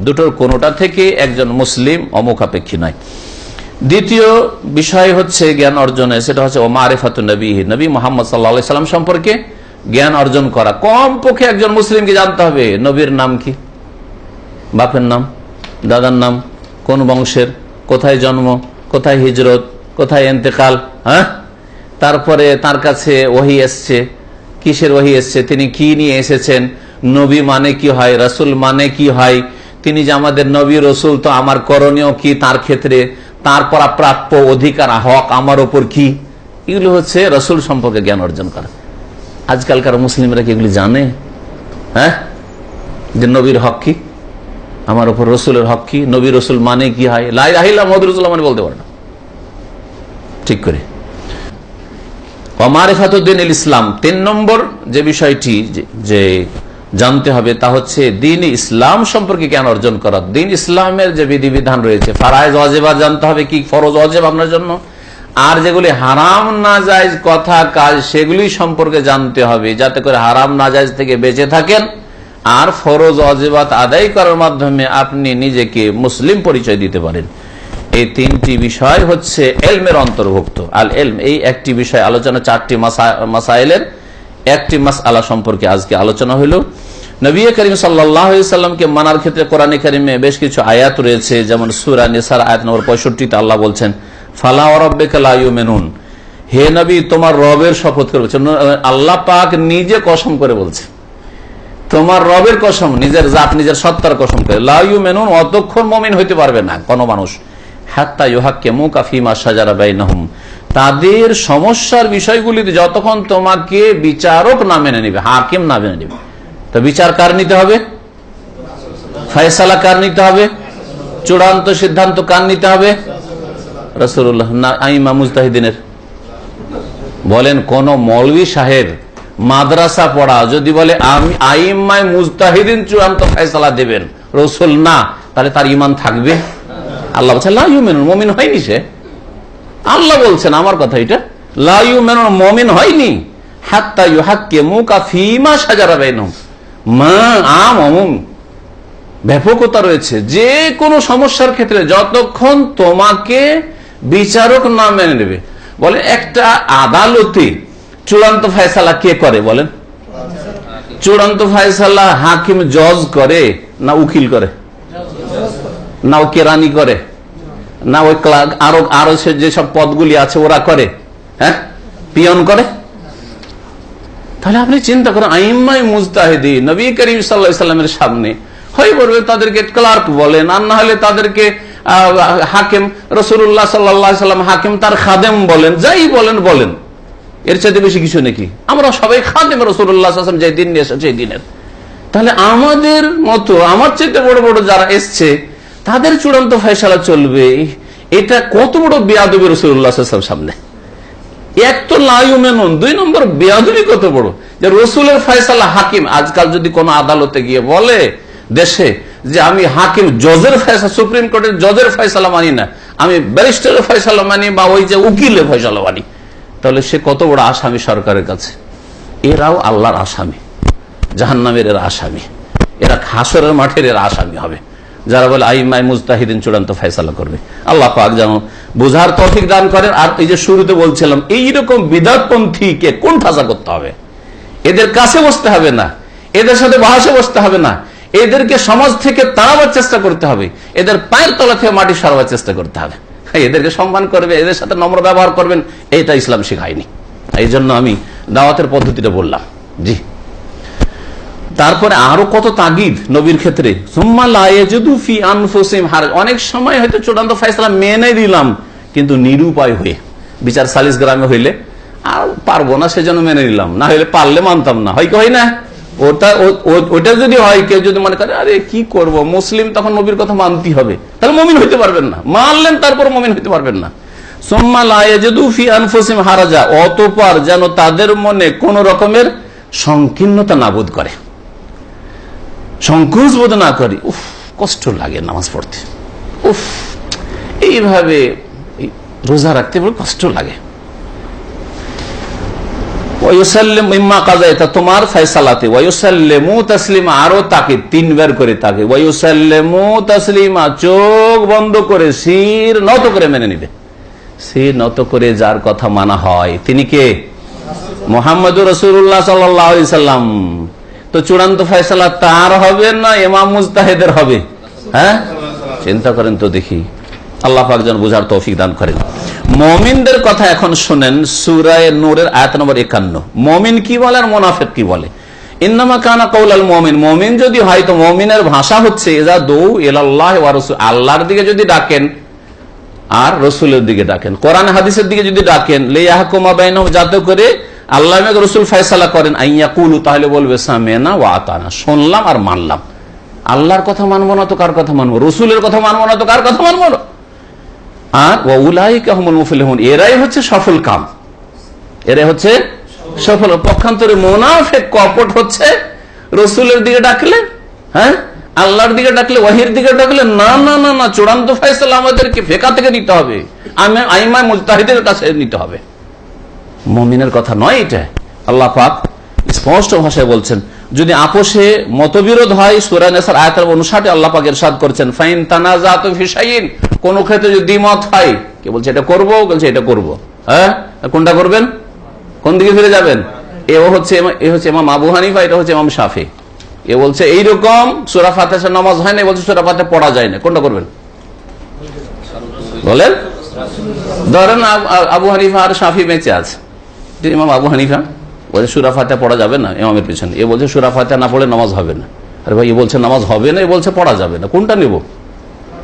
দুটোর কোনোটা থেকে একজন মুসলিম অমুখাপেক্ষী নয়। দ্বিতীয় বিষয় হচ্ছে জ্ঞান অর্জনে, সেটা হচ্ছে ওমা আরিফাত নবী নবী মোহাম্মদ সাল্লা সাল্লাম সম্পর্কে জ্ঞান অর্জন করা। কম পক্ষে একজন মুসলিমকে জানতে হবে, নবীর নাম কি? বাপের নাম? দাদার নাম, কোন বংশের, কোথায় জন্ম, কোথায় হিজরত, কোথায় এন্তেকাল হ্যাঁ? তারপরে তার কাছে ওহি এসছে। কিসের ওহি এসছে? তিনি কি নিয়ে এসেছেন? নবী মানে কি হয়? রসুল মানে কি হয়? তিনি যে আমাদের নবী রসুল, তো আমার করণীয় কি তার ক্ষেত্রে? তার পরা প্রাপ্য অধিকার, হক আমার ওপর কি? এগুলো হচ্ছে রসুল সম্পর্কে জ্ঞান অর্জন করা। আজকালকার মুসলিমরা কি এগুলি জানে? হ্যাঁ? যে নবীর হক কি? আমার উপর রসুলের হক কি? নবী রসুল মানে কি? হয় লাই রাহিল্লা মহদ রসুল্লাহ মানে বলতে পারে না। ঠিক করে। অমারেফাতুদ্দিন ইসলাম, তিন নম্বর যে বিষয়টি যে- জানতে হবে তা হচ্ছে দিন ইসলাম সম্পর্কে জ্ঞান অর্জন করা। দিন ইসলামের যে বিধিবিধান রয়েছে, ফারায়জ অজেবা জানতে হবে কি ফরজ অজেব আপনার জন্য? আর যেগুলি হারাম না কথা, কাজ, সেগুলি সম্পর্কে জানতে হবে, যাতে করে হারাম না থেকে বেঁচে থাকেন। আর ফরজ অজেবাত আদায় করার মাধ্যমে আপনি নিজেকে মুসলিম পরিচয় দিতে পারেন। এই তিনটি বিষয় হচ্ছে এলমের অন্তর্ভুক্ত। আল এলম, এই একটি বিষয় আলোচনা চারটি মাসাইলের একটি মাস আলা সম্পর্কে আজকে আলোচনা হইল নবী করিম সাল্লামকে মানার ক্ষেত্রে কোরআন করিমে বেশ কিছু আয়াত রয়েছে, যেমন সুরা নিসার আয়াত নম্বর পঁয়ষট্টিতে আল্লাহ বলছেন, ফালা মেনুন হে নবী, তোমার রবের শপথ করে বলছেন আল্লাহ পাক নিজে কসম করে বলছে। তোমার রবের কসম, নিজের জাত, নিজের সত্তার কসম করে। লাইউ মেনুন অতক্ষণ মমিন হইতে পারবে না কোনো মানুষ। হাত্তা ইউহাক্কে মুকাফিমা সাজারা বাইনহুম। তাদের সমস্যার বিষয়গুলিতে যতক্ষণ তোমাকে বিচারক না মেনে নিবে, হাকিম না মেনে নিবে। তো বিচার কার নিতে হবে? ফয়সালা কার নিতে হবে? চূড়ান্ত সিদ্ধান্ত কার নিতে হবে? রসুল্লাহ না, আইমা মুজতাহিদিনের। বলেন, কোন মৌলভী সাহেব মাদ্রাসা পড়া যদি বলে, আমি আইমাই মুজতাহিদিন চূড়ান্ত ফয়সালা দেবেন, রসুল না, তাহলে তার ইমান থাকবে? আল্লাহ বলছে লাইউ মেনুন মমিন হয়নি সে। আল্লাহ বলছেন, আমার কথা এটা লাইউ মেনুন মমিন হয়নি। হাত্তা ইউ হাক্কে মুকা ফিমা সাজারা বাইনহুম। মা আম অমুম। ব্যাপকতা রয়েছে। যে কোনো সমস্যার ক্ষেত্রে যতক্ষণ তোমাকে বিচারক না মেনে নেবে, বলে একটা আদালতে চূড়ান্ত ফয়সালা কে করে বলেন? চূড়ান্ত ফয়সালা হাকিম জজ করে না উকিল করে? না ও কেরানি করে? না ওই আরও আরও যেসব পদগুলি আছে ওরা করে? হ্যাঁ? পিয়ন করে? তাহলে আপনি চিন্তা করেন আইমাই মুজতাহিদি নবী করিম সাল্লা সাল্লামের সামনে হয়ে পড়বে তাদেরকে ক্লার্ক বলেন, আর না হলে তাদেরকে হাকিম রসুল্লাহ সাল্লাহ সাল্লাম হাকিম তার খাদেম বলেন, যাই বলেন বলেন। এর চাইতে বেশি কিছু নাকি? আমরা সবাই খাদেম রসুল্লাহ যে দিন নিয়ে এই দিনের। তাহলে আমাদের মতো, আমার চাইতে বড় বড় যারা এসছে, তাদের চূড়ান্ত ফয়সালা চলবে। এটা কত বড় বিয়াদবি রসুল্লাহ সামনে। এক তো লাইউ মেনন দুই নম্বর বেয়াদুরি কত বড়? যে রসুলের ফয়সালা হাকিম, আজকাল যদি কোন আদালতে গিয়ে বলে দেশে যে আমি হাকিম, জজের ফয়সালা, সুপ্রিম কোর্টের জজের ফয়সালা মানি না, আমি ব্যারিস্টারের ফয়সালা মানি বা ওই যে উকিলের ফয়সালা মানি। তাহলে সে কত বড় আসামি সরকারের কাছে? এরাও আল্লাহর আসামি। জাহান্নামের এরা আসামি। এরা খাসরের মাঠের এরা আসামি হবে। যারা বলে আইমাই মুজতাহিদিন চূড়ান্ত ফয়সালা করবে। আল্লাহ পাক যেন বোঝার তফিক দান করেন। আর এই যে শুরুতে বলছিলাম, এইরকম বিদাতপন্থীকে কোন ঠাসা করতে হবে? এদের কাছে বসতে হবে না। এদের সাথে বাহাসে বসতে হবে না। এদেরকে সমাজ থেকে তাড়াবার চেষ্টা করতে হবে। এদের পায়ের তলা থেকে মাটি সরাবার চেষ্টা করতে হবে। এদেরকে সম্মান করবে, এদের সাথে নম্র ব্যবহার করবেন, এটা ইসলাম শিখায়নি। এই জন্য আমি দাওয়াতের পদ্ধতিটা বললাম। জি। তারপরে আরও কত তাগিদ নবীর ক্ষেত্রে। অনেক সময় হয়তো চূড়ান্ত ফয়সালা মেনে দিলাম কিন্তু নিরুপায় হয়ে, বিচার সালিস গ্রামে হইলে আর পারব না, সেজন্য মেনে নিলাম। না হইলে পারলে মানতাম না। হয় কি হয় না? ওটা ওটা যদি হয়, কেউ যদি মনে করে, আরে, কি করব? মুসলিম তখন নবীর কথা মানতেই হবে। তাহলে মমিন হইতে পারবেন না। মানলেন, তারপর মমিন হইতে পারবেন না। যেন তাদের মনে কোন রকমের সংকীর্ণতা নাবোধ করে। সংকোচ বোধ না করে। উফ, কষ্ট লাগে নামাজ পড়তে। উফ, এইভাবে রোজা রাখতে বড় কষ্ট লাগে। তোমার ফয়সালাতে। ওয়ুসাল্লিমু তাসলিমা, আরও তাকে তিনবার করে তাকে। ওয়ুসাল্লিমু তাসলিমা, চোখ বন্ধ করে শির নত করে মেনে নিবে। শির নত করে যার কথা মানা হয়, তিনি কে? মোহাম্মদুর রসুল্লাহ সাল্লাম। তো চূড়ান্ত ফয়সালা তার হবে না এমাম মুস্তাহেদের হবে? হ্যাঁ? চিন্তা করেন তো দেখি। আল্লাহ পাক যেন বুঝার তৌফিক দান করেন। মমিনদের কথা এখন শুনেন সুরায় নূরের আয়াত নম্বর একান্ন। মমিন কি বলে আর মোনাফেক কি বলে? ইন্নামা কানা কৌলাল মমিন। মমিন যদি হয় তো মমিনের ভাষা হচ্ছে এজা দৌ আল্লাহর দিকে যদি ডাকেন আর রসুলের দিকে ডাকেন। কোরআন হাদিসের দিকে যদি ডাকেন লেয়াহকুমা বাইনহুম যাতে করে আল্লাহ রসুল ফয়সালা করেন আইয়া কুলু তাহলে বলবে, সামেনা ও আতানা শুনলাম আর মানলাম। আল্লাহর কথা মানবো না তো কার কথা মানবো? রসুলের কথা মানবো না তো কার কথা মানবো? না আর ও উলাই কাহমুল এরাই হচ্ছে সফল কাম। এরাই হচ্ছে সফল। পক্ষান্তরে কপট হচ্ছে রসুলের দিকে ডাকলে হ্যাঁ? আল্লাহর দিকে ডাকলে, ওয়াহির দিকে ডাকলে, না না না না, চূড়ান্ত আমাদেরকে ফেকা থেকে নিতে হবে। আমি মুজতাহিদের কাছে নিতে হবে। মমিনের কথা নয় এটা। আল্লাহ পাক স্পষ্ট ভাষায় বলছেন, যদি আপোষে মতবিরোধ হয় সুরানেসার আয়াতের অনুসারে আল্লাহ পাক এরশাদ করছেন, ফাইন তানাজাত ফিসাইন কোন ক্ষেত্রে যদি দ্বিমত হয়, কে বলছে এটা করব, বলছে এটা করব। হ্যাঁ? কোনটা করবেন? কোন দিকে ফিরে যাবেন? এ হচ্ছে এ হচ্ছে ইমাম আবু হানিফা, এটা হচ্ছে ইমাম শাফি। এ বলছে এইরকম সুরা ফাতেহা নামাজ হয় না বলছে সুরা ফাতে পড়া যায় না। কোনটা করবেন? বলেন। ধরেন আব- হানিফা আর শাফি বেঁচে আছে। ইমাম আবু হানিফা বলছে সুরা ফাতে পড়া যাবে না ইমামের পিছনে। এ বলছে সুরা ফাতে না পড়লে নামাজ হবে না। আরে ভাই, এ বলছে নামাজ হবে না, এ বলছে পড়া যাবে না। কোনটা নেব?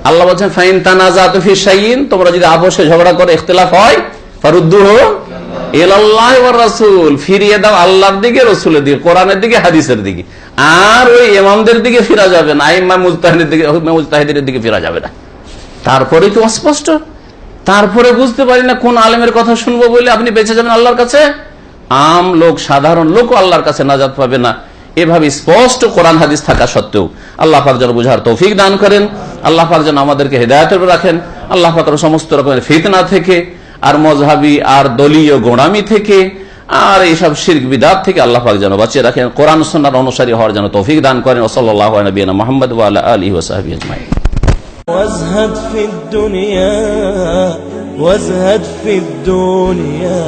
আল্লাহ বলছেন, ফাইন তানাজা তুফি শাইন তোমরা যদি আপোষে ঝগড়া করে, ইখতিলাফ হয় ফারুদ্দু হো এলাল্লাহ ওয়ার রাসূল, ফিরিয়ে দাও আল্লাহর দিকে, রসুলের দিকে, কোরআনের দিকে, হাদিসের দিকে। আর ওই ইমামদের দিকে ফিরা যাবে না আইম্মা মুজতাহিদের দিকে মুজতাহিদের দিকে ফিরা যাবে না। তারপরে তো অস্পষ্ট? তারপরে বুঝতে পারি না কোন আলেমের কথা শুনব বলে আপনি বেঁচে যাবেন আল্লাহর কাছে? আম লোক, সাধারণ লোক আল্লাহর কাছে নাজাত পাবে না। এভাবে স্পষ্ট কোরআন হাদিস থাকা সত্ত্বেও আল্লাহ পাক যেন বুঝার তৌফিক দান করেন আল্লাহ পাক যেন আমাদেরকে হেদায়তের উপর রাখেন আল্লাহ পাকের সমস্ত রকমের ফিতনা থেকে আর মজহাবি আর দলীয় গোড়ামি থেকে আর এইসব শির্ক বিদাত থেকে আল্লাহ পাক যেন বাঁচিয়ে রাখেন কোরআন সন্ন্যার অনুসারী হওয়ার জন্য তৌফিক দান করেন ওসল্লাহ নবীনা মোহাম্মদ ওয়ালা আলী ওসাহাবি আজমাইন وازهد في الدنيا وازهد في الدنيا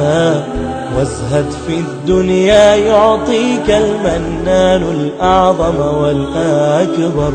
وازهد في الدنيا يعطيك المنان الأعظم والأكبر.